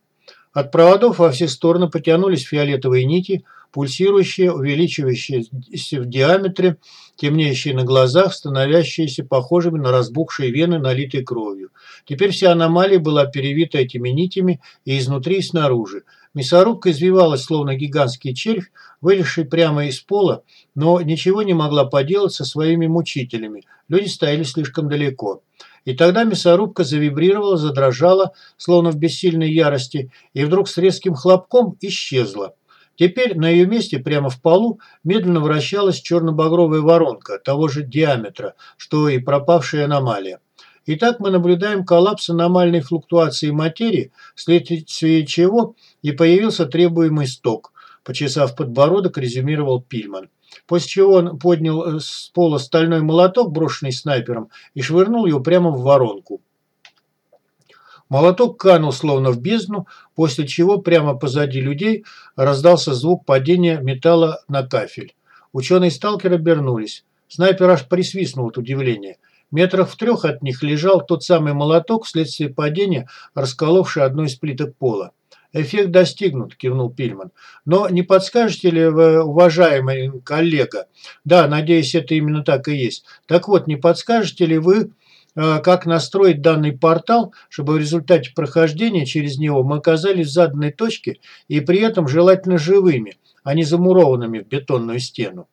От проводов во все стороны потянулись фиолетовые нити, пульсирующие, увеличивающиеся в диаметре, темнеющие на глазах, становящиеся похожими на разбухшие вены, налитые кровью. Теперь вся аномалия была перевита этими нитями и изнутри, и снаружи. Мясорубка извивалась, словно гигантский червь, вылезший прямо из пола, но ничего не могла поделать со своими мучителями. Люди стояли слишком далеко. И тогда мясорубка завибрировала, задрожала, словно в бессильной ярости, и вдруг с резким хлопком исчезла. Теперь на ее месте, прямо в полу, медленно вращалась черно-багровая воронка того же диаметра, что и пропавшая аномалия. Итак, мы наблюдаем коллапс аномальной флуктуации материи, вследствие чего и появился требуемый сток. Почесав подбородок, резюмировал Пильман. После чего он поднял э, с пола стальной молоток, брошенный снайпером, и швырнул его прямо в воронку. Молоток канул словно в бездну, после чего прямо позади людей раздался звук падения металла на кафель. Ученые-сталкеры обернулись. Снайпер аж присвистнул от удивления. Метрах в трех от них лежал тот самый молоток вследствие падения, расколовший одну из плиток пола. «Эффект достигнут», – кивнул Пильман. «Но не подскажете ли вы, уважаемый коллега? Да, надеюсь, это именно так и есть. Так вот, не подскажете ли вы, как настроить данный портал, чтобы в результате прохождения через него мы оказались в заданной точке и при этом желательно живыми, а не замурованными в бетонную стену.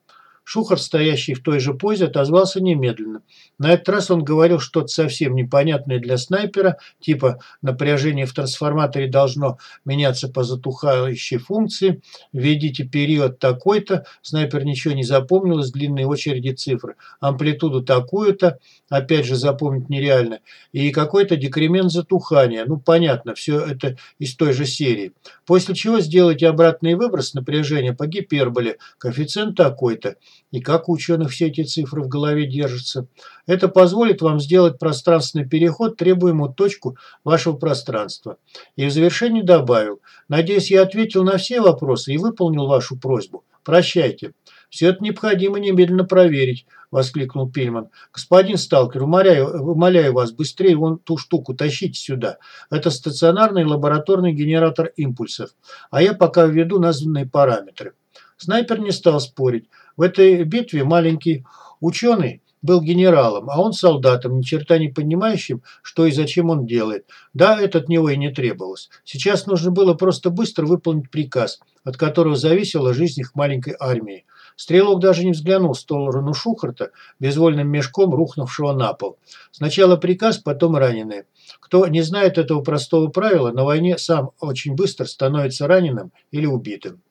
Шухар, стоящий в той же позе, отозвался немедленно. На этот раз он говорил что-то совсем непонятное для снайпера, типа напряжение в трансформаторе должно меняться по затухающей функции, введите период такой-то, снайпер ничего не запомнил из длинной очереди цифр, амплитуду такую-то, опять же запомнить нереально, и какой-то декремент затухания, ну понятно, все это из той же серии. После чего сделайте обратный выброс напряжения по гиперболе, коэффициент такой-то, и как у ученых все эти цифры в голове держатся. Это позволит вам сделать пространственный переход, требуемую точку вашего пространства. И в завершении добавил, надеюсь, я ответил на все вопросы и выполнил вашу просьбу. Прощайте. Все это необходимо немедленно проверить, воскликнул Пильман. Господин сталкер, умоляю, умоляю вас, быстрее вон ту штуку тащите сюда. Это стационарный лабораторный генератор импульсов. А я пока введу названные параметры. Снайпер не стал спорить. В этой битве маленький ученый был генералом, а он солдатом, ни черта не понимающим, что и зачем он делает. Да, это от него и не требовалось. Сейчас нужно было просто быстро выполнить приказ, от которого зависела жизнь их маленькой армии. Стрелок даже не взглянул в сторону Шухарта, безвольным мешком рухнувшего на пол. Сначала приказ, потом раненые. Кто не знает этого простого правила, на войне сам очень быстро становится раненым или убитым.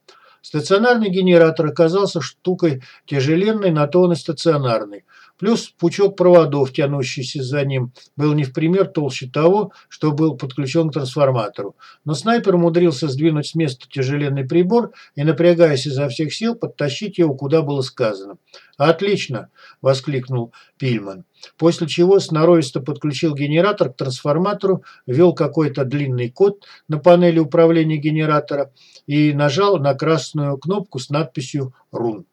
Стационарный генератор оказался штукой тяжеленной, на то он и стационарный. Плюс пучок проводов, тянущийся за ним, был не в пример толще того, что был подключен к трансформатору. Но снайпер умудрился сдвинуть с места тяжеленный прибор и, напрягаясь изо всех сил, подтащить его, куда было сказано. «Отлично!» – воскликнул Пильман. После чего сноровисто подключил генератор к трансформатору, ввел какой-то длинный код на панели управления генератора и нажал на красную кнопку с надписью «Рун».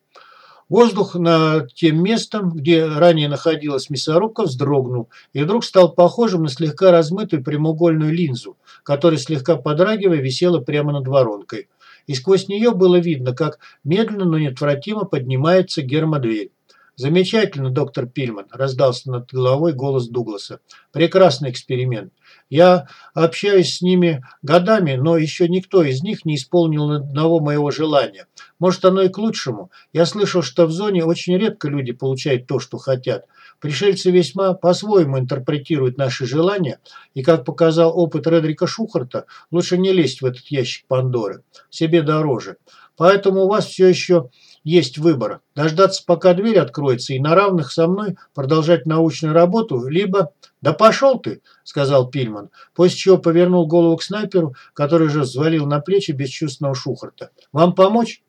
Воздух над тем местом, где ранее находилась мясорубка, вздрогнул и вдруг стал похожим на слегка размытую прямоугольную линзу, которая, слегка подрагивая, висела прямо над воронкой. И сквозь нее было видно, как медленно, но неотвратимо поднимается гермодверь. «Замечательно, доктор Пильман», – раздался над головой голос Дугласа. «Прекрасный эксперимент. Я общаюсь с ними годами, но еще никто из них не исполнил одного моего желания. Может, оно и к лучшему. Я слышал, что в зоне очень редко люди получают то, что хотят. Пришельцы весьма по-своему интерпретируют наши желания, и, как показал опыт Редрика Шухарта, лучше не лезть в этот ящик Пандоры. Себе дороже. Поэтому у вас все еще есть выбор. Дождаться, пока дверь откроется, и на равных со мной продолжать научную работу, либо... «Да пошел ты!» – сказал Пильман, после чего повернул голову к снайперу, который же взвалил на плечи бесчувственного Шухарта. «Вам помочь?»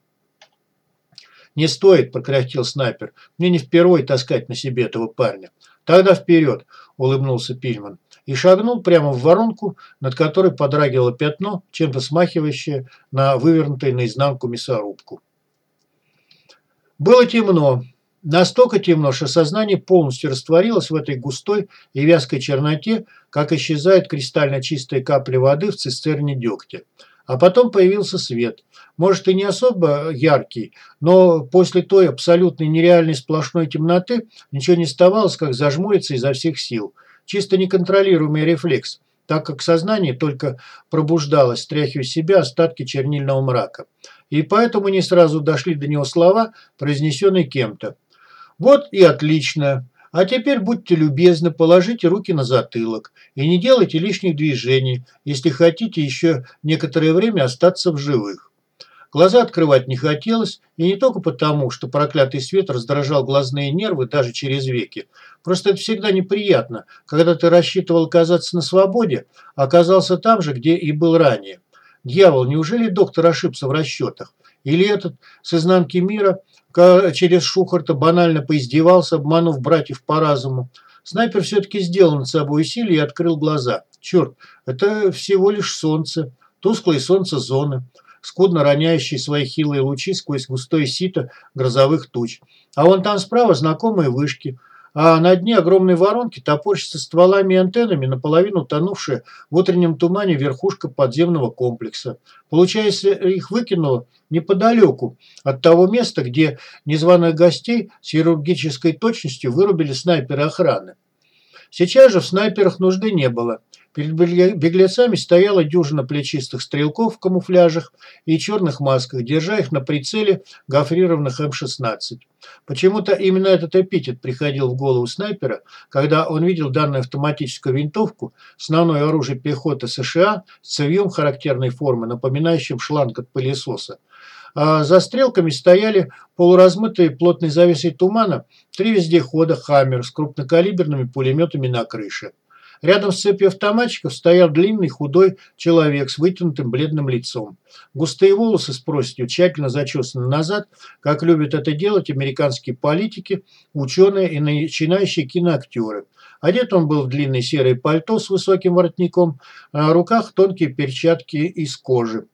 «Не стоит», – прокряхтел снайпер. «Мне не впервой таскать на себе этого парня». «Тогда вперед», – улыбнулся Пильман и шагнул прямо в воронку, над которой подрагивало пятно, чем-то смахивающее на вывернутую наизнанку мясорубку. Было темно. Настолько темно, что сознание полностью растворилось в этой густой и вязкой черноте, как исчезает кристально чистая капля воды в цистерне дегтя. А потом появился свет. Может и не особо яркий, но после той абсолютной нереальной сплошной темноты ничего не оставалось, как зажмуриться изо всех сил. Чисто неконтролируемый рефлекс, так как сознание только пробуждалось, стряхивая себя остатки чернильного мрака и поэтому не сразу дошли до него слова, произнесенные кем-то. «Вот и отлично. А теперь будьте любезны, положите руки на затылок и не делайте лишних движений, если хотите еще некоторое время остаться в живых». Глаза открывать не хотелось, и не только потому, что проклятый свет раздражал глазные нервы даже через веки. Просто это всегда неприятно, когда ты рассчитывал оказаться на свободе, а оказался там же, где и был ранее. Дьявол, неужели доктор ошибся в расчетах? Или этот с изнанки мира через Шухарта банально поиздевался, обманув братьев по разуму? Снайпер все-таки сделал над собой усилие и открыл глаза. Черт, это всего лишь солнце. Тусклое солнце зоны, скудно роняющие свои хилые лучи сквозь густое сито грозовых туч. А вон там справа знакомые вышки – а на дне огромной воронки топорщится стволами и антеннами наполовину тонувшая в утреннем тумане верхушка подземного комплекса. Получается, их выкинуло неподалеку от того места, где незваных гостей с хирургической точностью вырубили снайперы охраны. Сейчас же в снайперах нужды не было. Перед беглецами стояла дюжина плечистых стрелков в камуфляжах и черных масках, держа их на прицеле гофрированных М-16. Почему-то именно этот эпитет приходил в голову снайпера, когда он видел данную автоматическую винтовку, основное оружие пехоты США с цевьем характерной формы, напоминающим шланг от пылесоса. А за стрелками стояли полуразмытые плотной завесой тумана три вездехода «Хаммер» с крупнокалиберными пулеметами на крыше. Рядом с цепью автоматчиков стоял длинный худой человек с вытянутым бледным лицом. Густые волосы с проседью тщательно зачесаны назад, как любят это делать американские политики, ученые и начинающие киноактеры. Одет он был в длинное серое пальто с высоким воротником, а на руках тонкие перчатки из кожи.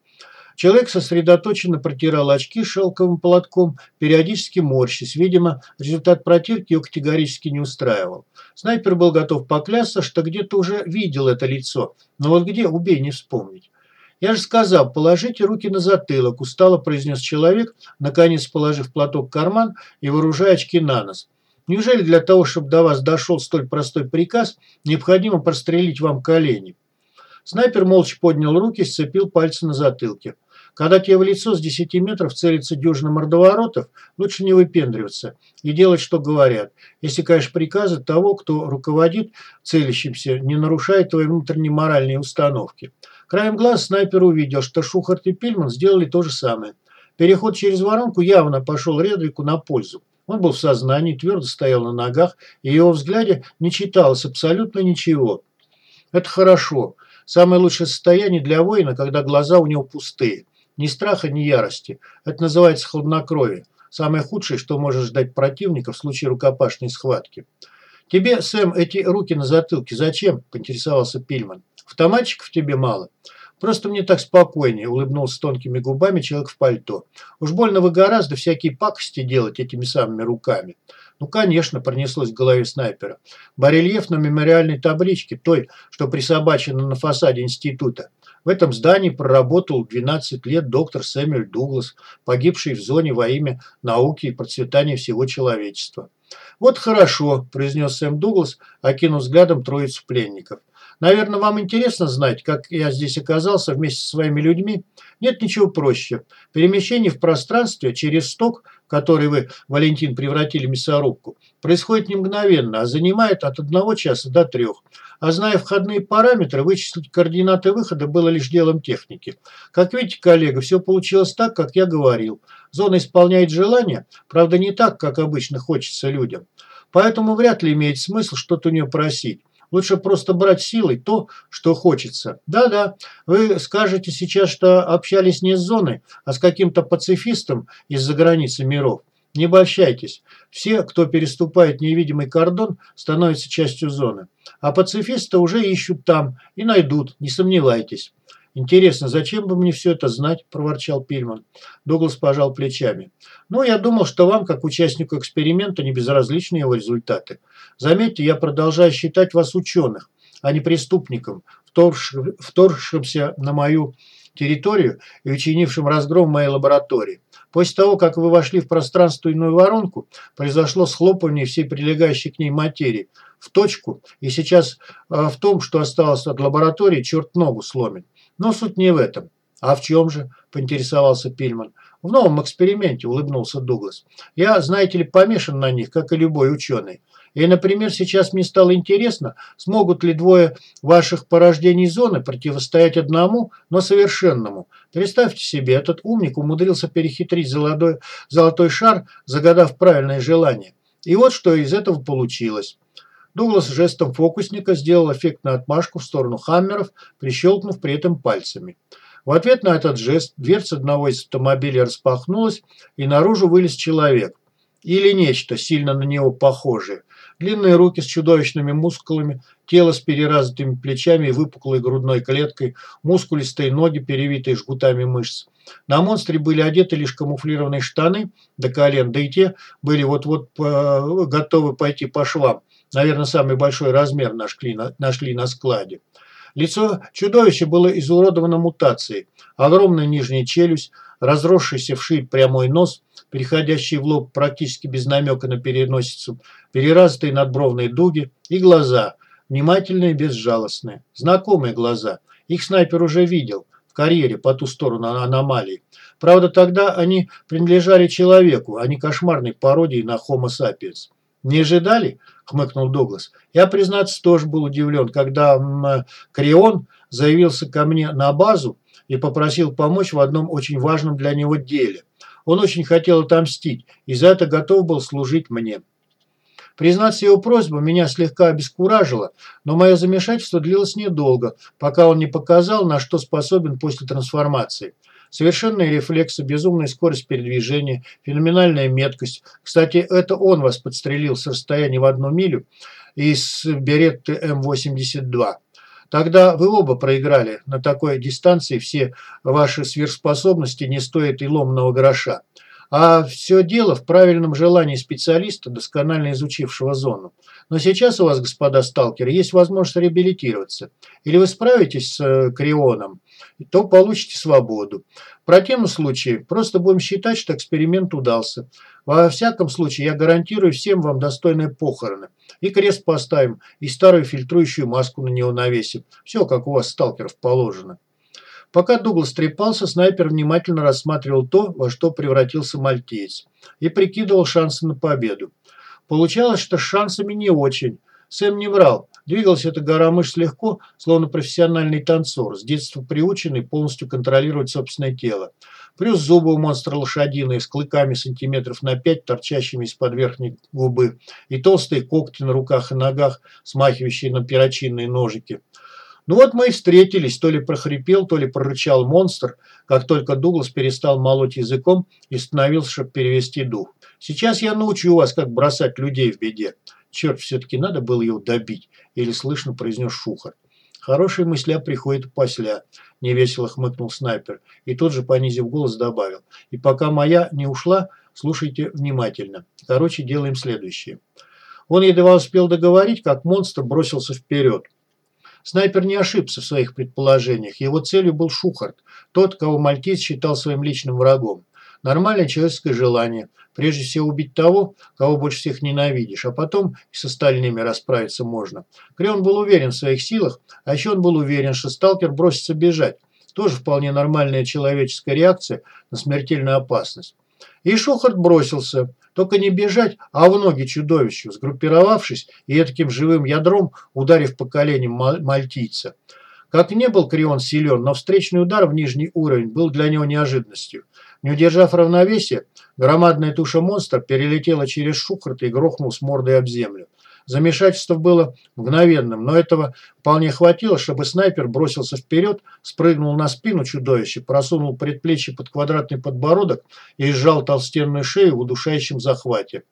Человек сосредоточенно протирал очки шелковым полотком, периодически морщись. Видимо, результат протирки его категорически не устраивал. Снайпер был готов поклясться, что где-то уже видел это лицо. Но вот где, убей, не вспомнить. «Я же сказал, положите руки на затылок», – устало произнес человек, наконец положив платок в карман и вооружая очки на нос. «Неужели для того, чтобы до вас дошел столь простой приказ, необходимо прострелить вам колени?» Снайпер молча поднял руки, сцепил пальцы на затылке. Когда тебе в лицо с 10 метров целится дюжина мордоворотов, лучше не выпендриваться и делать, что говорят. Если, конечно, приказы того, кто руководит целящимся, не нарушает твои внутренние моральные установки. Краем глаз снайпер увидел, что Шухарт и Пильман сделали то же самое. Переход через воронку явно пошел Редвику на пользу. Он был в сознании, твердо стоял на ногах, и в его взгляде не читалось абсолютно ничего. Это хорошо. Самое лучшее состояние для воина, когда глаза у него пустые. Ни страха, ни ярости. Это называется хладнокровие. Самое худшее, что может ждать противника в случае рукопашной схватки. «Тебе, Сэм, эти руки на затылке зачем?» – поинтересовался Пильман. «Автоматчиков тебе мало?» «Просто мне так спокойнее», – улыбнулся тонкими губами человек в пальто. «Уж больно вы гораздо всякие пакости делать этими самыми руками». «Ну, конечно», – пронеслось в голове снайпера. «Барельеф на мемориальной табличке, той, что присобачена на фасаде института. В этом здании проработал 12 лет доктор Сэмюэль Дуглас, погибший в зоне во имя науки и процветания всего человечества. «Вот хорошо», – произнес Сэм Дуглас, окинув взглядом троицу пленников. «Наверное, вам интересно знать, как я здесь оказался вместе со своими людьми? Нет ничего проще. Перемещение в пространстве через сток, который вы, Валентин, превратили в мясорубку, происходит не мгновенно, а занимает от одного часа до трех. А зная входные параметры, вычислить координаты выхода было лишь делом техники. Как видите, коллега, все получилось так, как я говорил. Зона исполняет желания, правда не так, как обычно хочется людям. Поэтому вряд ли имеет смысл что-то у нее просить. Лучше просто брать силой то, что хочется. Да-да, вы скажете сейчас, что общались не с зоной, а с каким-то пацифистом из-за границы миров. Не обольщайтесь. Все, кто переступает невидимый кордон, становятся частью зоны. А пацифисты уже ищут там и найдут, не сомневайтесь. «Интересно, зачем бы мне все это знать?» – проворчал Пильман. Дуглас пожал плечами. «Ну, я думал, что вам, как участнику эксперимента, не безразличны его результаты. Заметьте, я продолжаю считать вас ученых, а не преступником, вторгшимся на мою территорию и учинившим разгром моей лаборатории. После того, как вы вошли в пространственную воронку, произошло схлопывание всей прилегающей к ней материи в точку, и сейчас э, в том, что осталось от лаборатории, черт ногу сломит. Но суть не в этом. А в чем же? Поинтересовался Пильман. В новом эксперименте, улыбнулся Дуглас. Я, знаете ли, помешан на них, как и любой ученый. И, например, сейчас мне стало интересно, смогут ли двое ваших порождений зоны противостоять одному, но совершенному. Представьте себе, этот умник умудрился перехитрить золотой, золотой шар, загадав правильное желание. И вот что из этого получилось. Дуглас жестом фокусника сделал эффектную отмашку в сторону хаммеров, прищелкнув при этом пальцами. В ответ на этот жест дверца одного из автомобилей распахнулась, и наружу вылез человек. Или нечто, сильно на него похожее. Длинные руки с чудовищными мускулами, тело с переразвитыми плечами и выпуклой грудной клеткой, мускулистые ноги, перевитые жгутами мышц. На монстре были одеты лишь камуфлированные штаны до колен, да и те были вот-вот э, готовы пойти по швам. Наверное, самый большой размер нашли на, нашли на складе. Лицо чудовища было изуродовано мутацией. Огромная нижняя челюсть, разросшийся вширь прямой нос, переходящий в лоб практически без намека на переносицу, переразвитые надбровные дуги и глаза, внимательные и безжалостные. Знакомые глаза. Их снайпер уже видел в карьере по ту сторону аномалии. Правда, тогда они принадлежали человеку, а не кошмарной пародии на Homo sapiens. Не ожидали? – хмыкнул Дуглас. «Я, признаться, тоже был удивлен, когда Крион заявился ко мне на базу и попросил помочь в одном очень важном для него деле. Он очень хотел отомстить и за это готов был служить мне». Признаться, его просьба меня слегка обескуражила, но мое замешательство длилось недолго, пока он не показал, на что способен после трансформации. Совершенные рефлексы, безумная скорость передвижения, феноменальная меткость. Кстати, это он вас подстрелил с расстояния в одну милю из Беретты М-82. Тогда вы оба проиграли. На такой дистанции все ваши сверхспособности не стоят и ломного гроша. А все дело в правильном желании специалиста, досконально изучившего зону. Но сейчас у вас, господа сталкеры, есть возможность реабилитироваться. Или вы справитесь с э, Крионом, то получите свободу. В противном случае просто будем считать, что эксперимент удался. Во всяком случае, я гарантирую всем вам достойные похороны. И крест поставим, и старую фильтрующую маску на него навесим. Все, как у вас, сталкеров, положено. Пока Дуглас трепался, снайпер внимательно рассматривал то, во что превратился мальтиец, и прикидывал шансы на победу. Получалось, что с шансами не очень. Сэм не врал. Двигался эта гора мышц легко, словно профессиональный танцор, с детства приученный полностью контролировать собственное тело. Плюс зубы у монстра лошадиные, с клыками сантиметров на пять, торчащими из-под верхней губы, и толстые когти на руках и ногах, смахивающие на перочинные ножики. Ну вот мы и встретились, то ли прохрипел, то ли прорычал монстр, как только Дуглас перестал молоть языком и становился, чтобы перевести дух. Сейчас я научу вас, как бросать людей в беде. Черт, все-таки надо было его добить, или слышно произнес Шухар. Хорошие мысля приходят после, невесело хмыкнул снайпер и тут же, понизив голос, добавил. И пока моя не ушла, слушайте внимательно. Короче, делаем следующее. Он едва успел договорить, как монстр бросился вперед. Снайпер не ошибся в своих предположениях. Его целью был Шухарт, тот, кого Мальтиз считал своим личным врагом. Нормальное человеческое желание. Прежде всего убить того, кого больше всех ненавидишь, а потом и с остальными расправиться можно. Креон был уверен в своих силах, а еще он был уверен, что сталкер бросится бежать. Тоже вполне нормальная человеческая реакция на смертельную опасность. И Шухарт бросился. Только не бежать, а в ноги чудовищу, сгруппировавшись и таким живым ядром ударив по коленям мальтийца. Как не был Крион силен, но встречный удар в нижний уровень был для него неожиданностью. Не удержав равновесия, громадная туша монстра перелетела через Шухарта и грохнул с мордой об землю. Замешательство было мгновенным, но этого вполне хватило, чтобы снайпер бросился вперед, спрыгнул на спину чудовища, просунул предплечье под квадратный подбородок и сжал толстенную шею в удушающем захвате.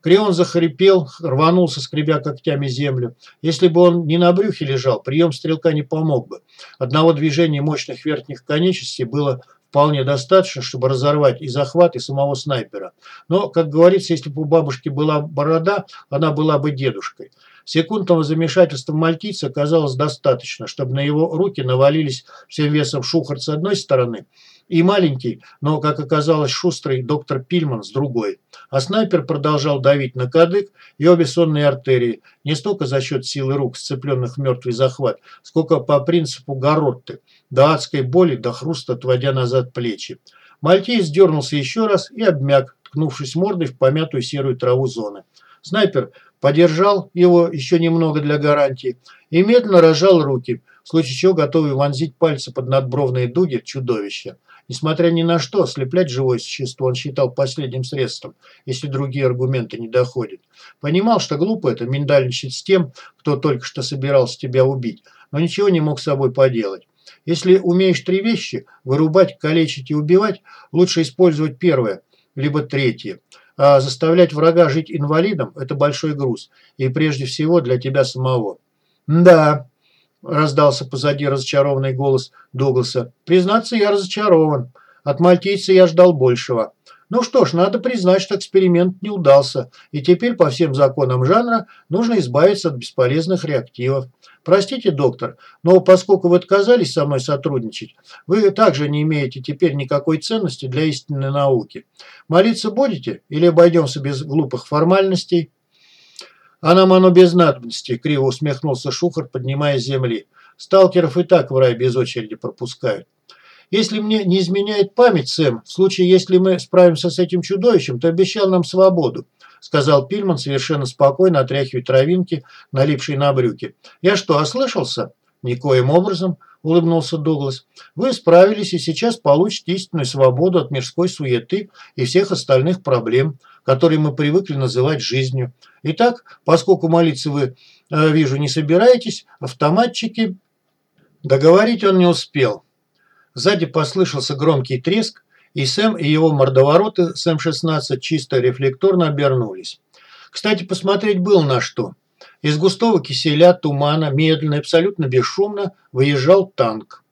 Крион захрипел, рванулся, скребя когтями землю. Если бы он не на брюхе лежал, прием стрелка не помог бы. Одного движения мощных верхних конечностей было вполне достаточно, чтобы разорвать и захват, и самого снайпера. Но, как говорится, если бы у бабушки была борода, она была бы дедушкой. Секундного замешательства мальтийца оказалось достаточно, чтобы на его руки навалились всем весом шухар с одной стороны и маленький, но, как оказалось, шустрый доктор Пильман с другой. А снайпер продолжал давить на кадык и обе сонные артерии, не столько за счет силы рук, сцепленных в мертвый захват, сколько по принципу Гаротты, до адской боли, до хруста, отводя назад плечи. Мальтиец дернулся еще раз и обмяк, ткнувшись мордой в помятую серую траву зоны. Снайпер подержал его еще немного для гарантии и медленно разжал руки, в случае чего готовый вонзить пальцы под надбровные дуги чудовища. Несмотря ни на что, ослеплять живое существо он считал последним средством, если другие аргументы не доходят. Понимал, что глупо это миндальничать с тем, кто только что собирался тебя убить, но ничего не мог с собой поделать. Если умеешь три вещи – вырубать, калечить и убивать – лучше использовать первое, либо третье. А заставлять врага жить инвалидом – это большой груз, и прежде всего для тебя самого. Да, раздался позади разочарованный голос Дугласа. «Признаться, я разочарован. От мальтийца я ждал большего. Ну что ж, надо признать, что эксперимент не удался, и теперь по всем законам жанра нужно избавиться от бесполезных реактивов. Простите, доктор, но поскольку вы отказались со мной сотрудничать, вы также не имеете теперь никакой ценности для истинной науки. Молиться будете или обойдемся без глупых формальностей?» «А нам оно без надобности», – криво усмехнулся Шухар, поднимая земли. «Сталкеров и так в рай без очереди пропускают». «Если мне не изменяет память, Сэм, в случае, если мы справимся с этим чудовищем, то обещал нам свободу», – сказал Пильман, совершенно спокойно отряхивая травинки, налипшие на брюки. «Я что, ослышался?» «Никоим образом», – улыбнулся Дуглас. «Вы справились и сейчас получите истинную свободу от мирской суеты и всех остальных проблем, которые мы привыкли называть жизнью. Итак, поскольку молиться вы, э, вижу, не собираетесь, автоматчики... Договорить он не успел. Сзади послышался громкий треск, и Сэм и его мордовороты Сэм-16 чисто рефлекторно обернулись. Кстати, посмотреть было на что. Из густого киселя, тумана, медленно и абсолютно бесшумно выезжал танк.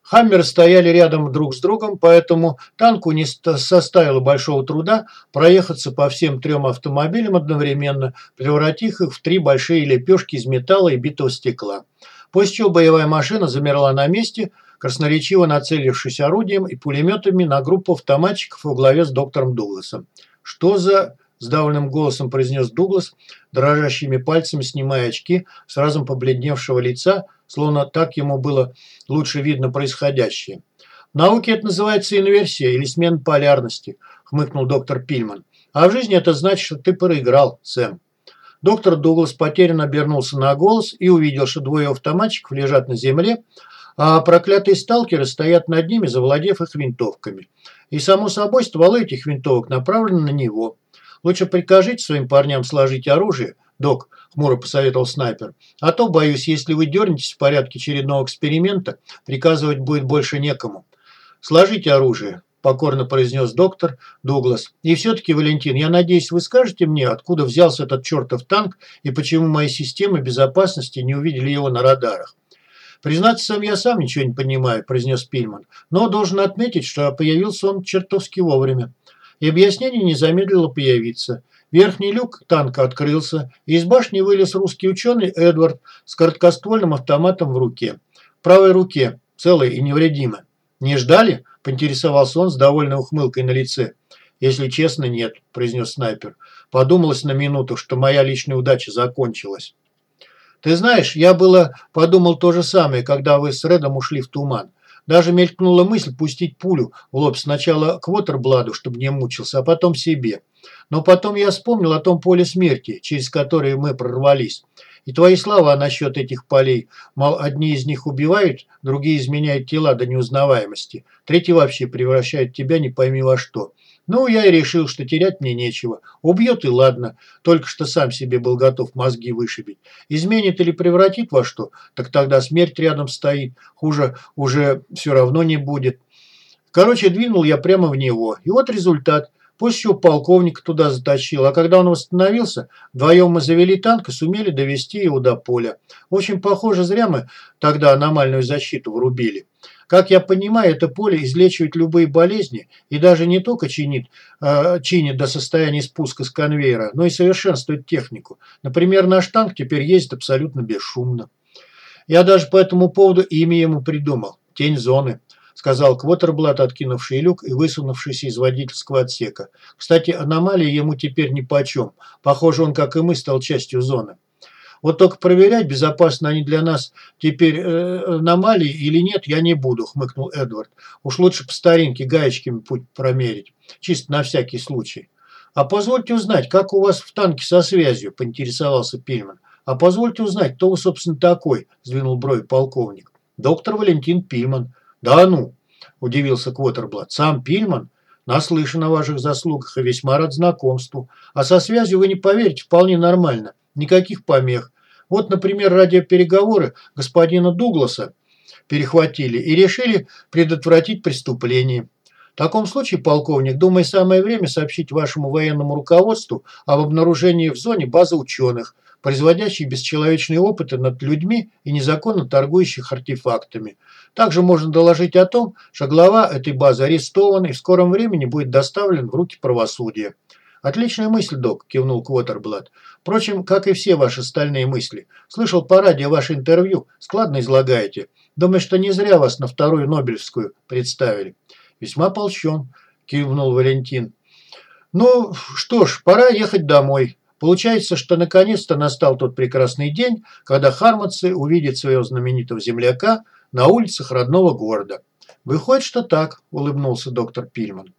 Хаммеры стояли рядом друг с другом, поэтому танку не составило большого труда проехаться по всем трем автомобилям одновременно, превратив их в три большие лепешки из металла и битого стекла. После чего боевая машина замерла на месте, красноречиво нацелившись орудием и пулеметами на группу автоматчиков во главе с доктором Дугласом. «Что за...» – сдавленным голосом произнес Дуглас, дрожащими пальцами снимая очки с разом побледневшего лица – словно так ему было лучше видно происходящее. В науке это называется инверсия или смена полярности, хмыкнул доктор Пильман. А в жизни это значит, что ты проиграл, Сэм. Доктор Дуглас потерянно обернулся на голос и увидел, что двое автоматчиков лежат на земле, а проклятые сталкеры стоят над ними, завладев их винтовками. И, само собой, стволы этих винтовок направлены на него. Лучше прикажите своим парням сложить оружие, док, хмуро посоветовал снайпер. А то, боюсь, если вы дернетесь в порядке очередного эксперимента, приказывать будет больше некому. Сложите оружие, покорно произнес доктор Дуглас. И все-таки, Валентин, я надеюсь, вы скажете мне, откуда взялся этот чертов танк и почему мои системы безопасности не увидели его на радарах. «Признаться сам, я сам ничего не понимаю», – произнес Пильман. «Но должен отметить, что появился он чертовски вовремя. И объяснение не замедлило появиться. Верхний люк танка открылся, и из башни вылез русский ученый Эдвард с короткоствольным автоматом в руке. В правой руке, целый и невредимый. «Не ждали?» – поинтересовался он с довольной ухмылкой на лице. «Если честно, нет», – произнес снайпер. Подумалось на минуту, что моя личная удача закончилась. Ты знаешь, я было подумал то же самое, когда вы с Редом ушли в туман. Даже мелькнула мысль пустить пулю в лоб сначала к Вотербладу, чтобы не мучился, а потом себе. Но потом я вспомнил о том поле смерти, через которое мы прорвались. И твои слова насчет этих полей, мол, одни из них убивают, другие изменяют тела до неузнаваемости, третий вообще превращает тебя не пойми во что. Ну, я и решил, что терять мне нечего. Убьет и ладно. Только что сам себе был готов мозги вышибить. Изменит или превратит во что, так тогда смерть рядом стоит. Хуже уже все равно не будет. Короче, двинул я прямо в него. И вот результат. Пусть еще полковник туда затащил, а когда он восстановился, вдвоем мы завели танк и сумели довести его до поля. Общем, похоже, зря мы тогда аномальную защиту врубили. Как я понимаю, это поле излечивает любые болезни и даже не только чинит, э, чинит до состояния спуска с конвейера, но и совершенствует технику. Например, наш танк теперь ездит абсолютно бесшумно. Я даже по этому поводу имя ему придумал – «Тень зоны», сказал Квотерблат, откинувший люк и высунувшийся из водительского отсека. Кстати, аномалии ему теперь нипочем. Похоже, он, как и мы, стал частью зоны. Вот только проверять, безопасно они для нас теперь э, аномалии или нет, я не буду, хмыкнул Эдвард. Уж лучше по старинке гаечками путь промерить, чисто на всякий случай. А позвольте узнать, как у вас в танке со связью, поинтересовался Пильман. А позвольте узнать, кто вы, собственно, такой, сдвинул брови полковник. Доктор Валентин Пильман. Да ну, удивился Квотерблат. Сам Пильман? Наслышан о ваших заслугах и весьма рад знакомству. А со связью вы не поверите, вполне нормально. Никаких помех. Вот, например, радиопереговоры господина Дугласа перехватили и решили предотвратить преступление. В таком случае, полковник, думаю, самое время сообщить вашему военному руководству об обнаружении в зоне базы ученых, производящих бесчеловечные опыты над людьми и незаконно торгующих артефактами. Также можно доложить о том, что глава этой базы арестован и в скором времени будет доставлен в руки правосудия. «Отличная мысль, док», – кивнул Квотерблат. «Впрочем, как и все ваши остальные мысли. Слышал по радио ваше интервью, складно излагаете. Думаю, что не зря вас на вторую Нобелевскую представили». «Весьма полщен», – кивнул Валентин. «Ну, что ж, пора ехать домой. Получается, что наконец-то настал тот прекрасный день, когда харматцы увидят своего знаменитого земляка на улицах родного города». «Выходит, что так», – улыбнулся доктор Пильман.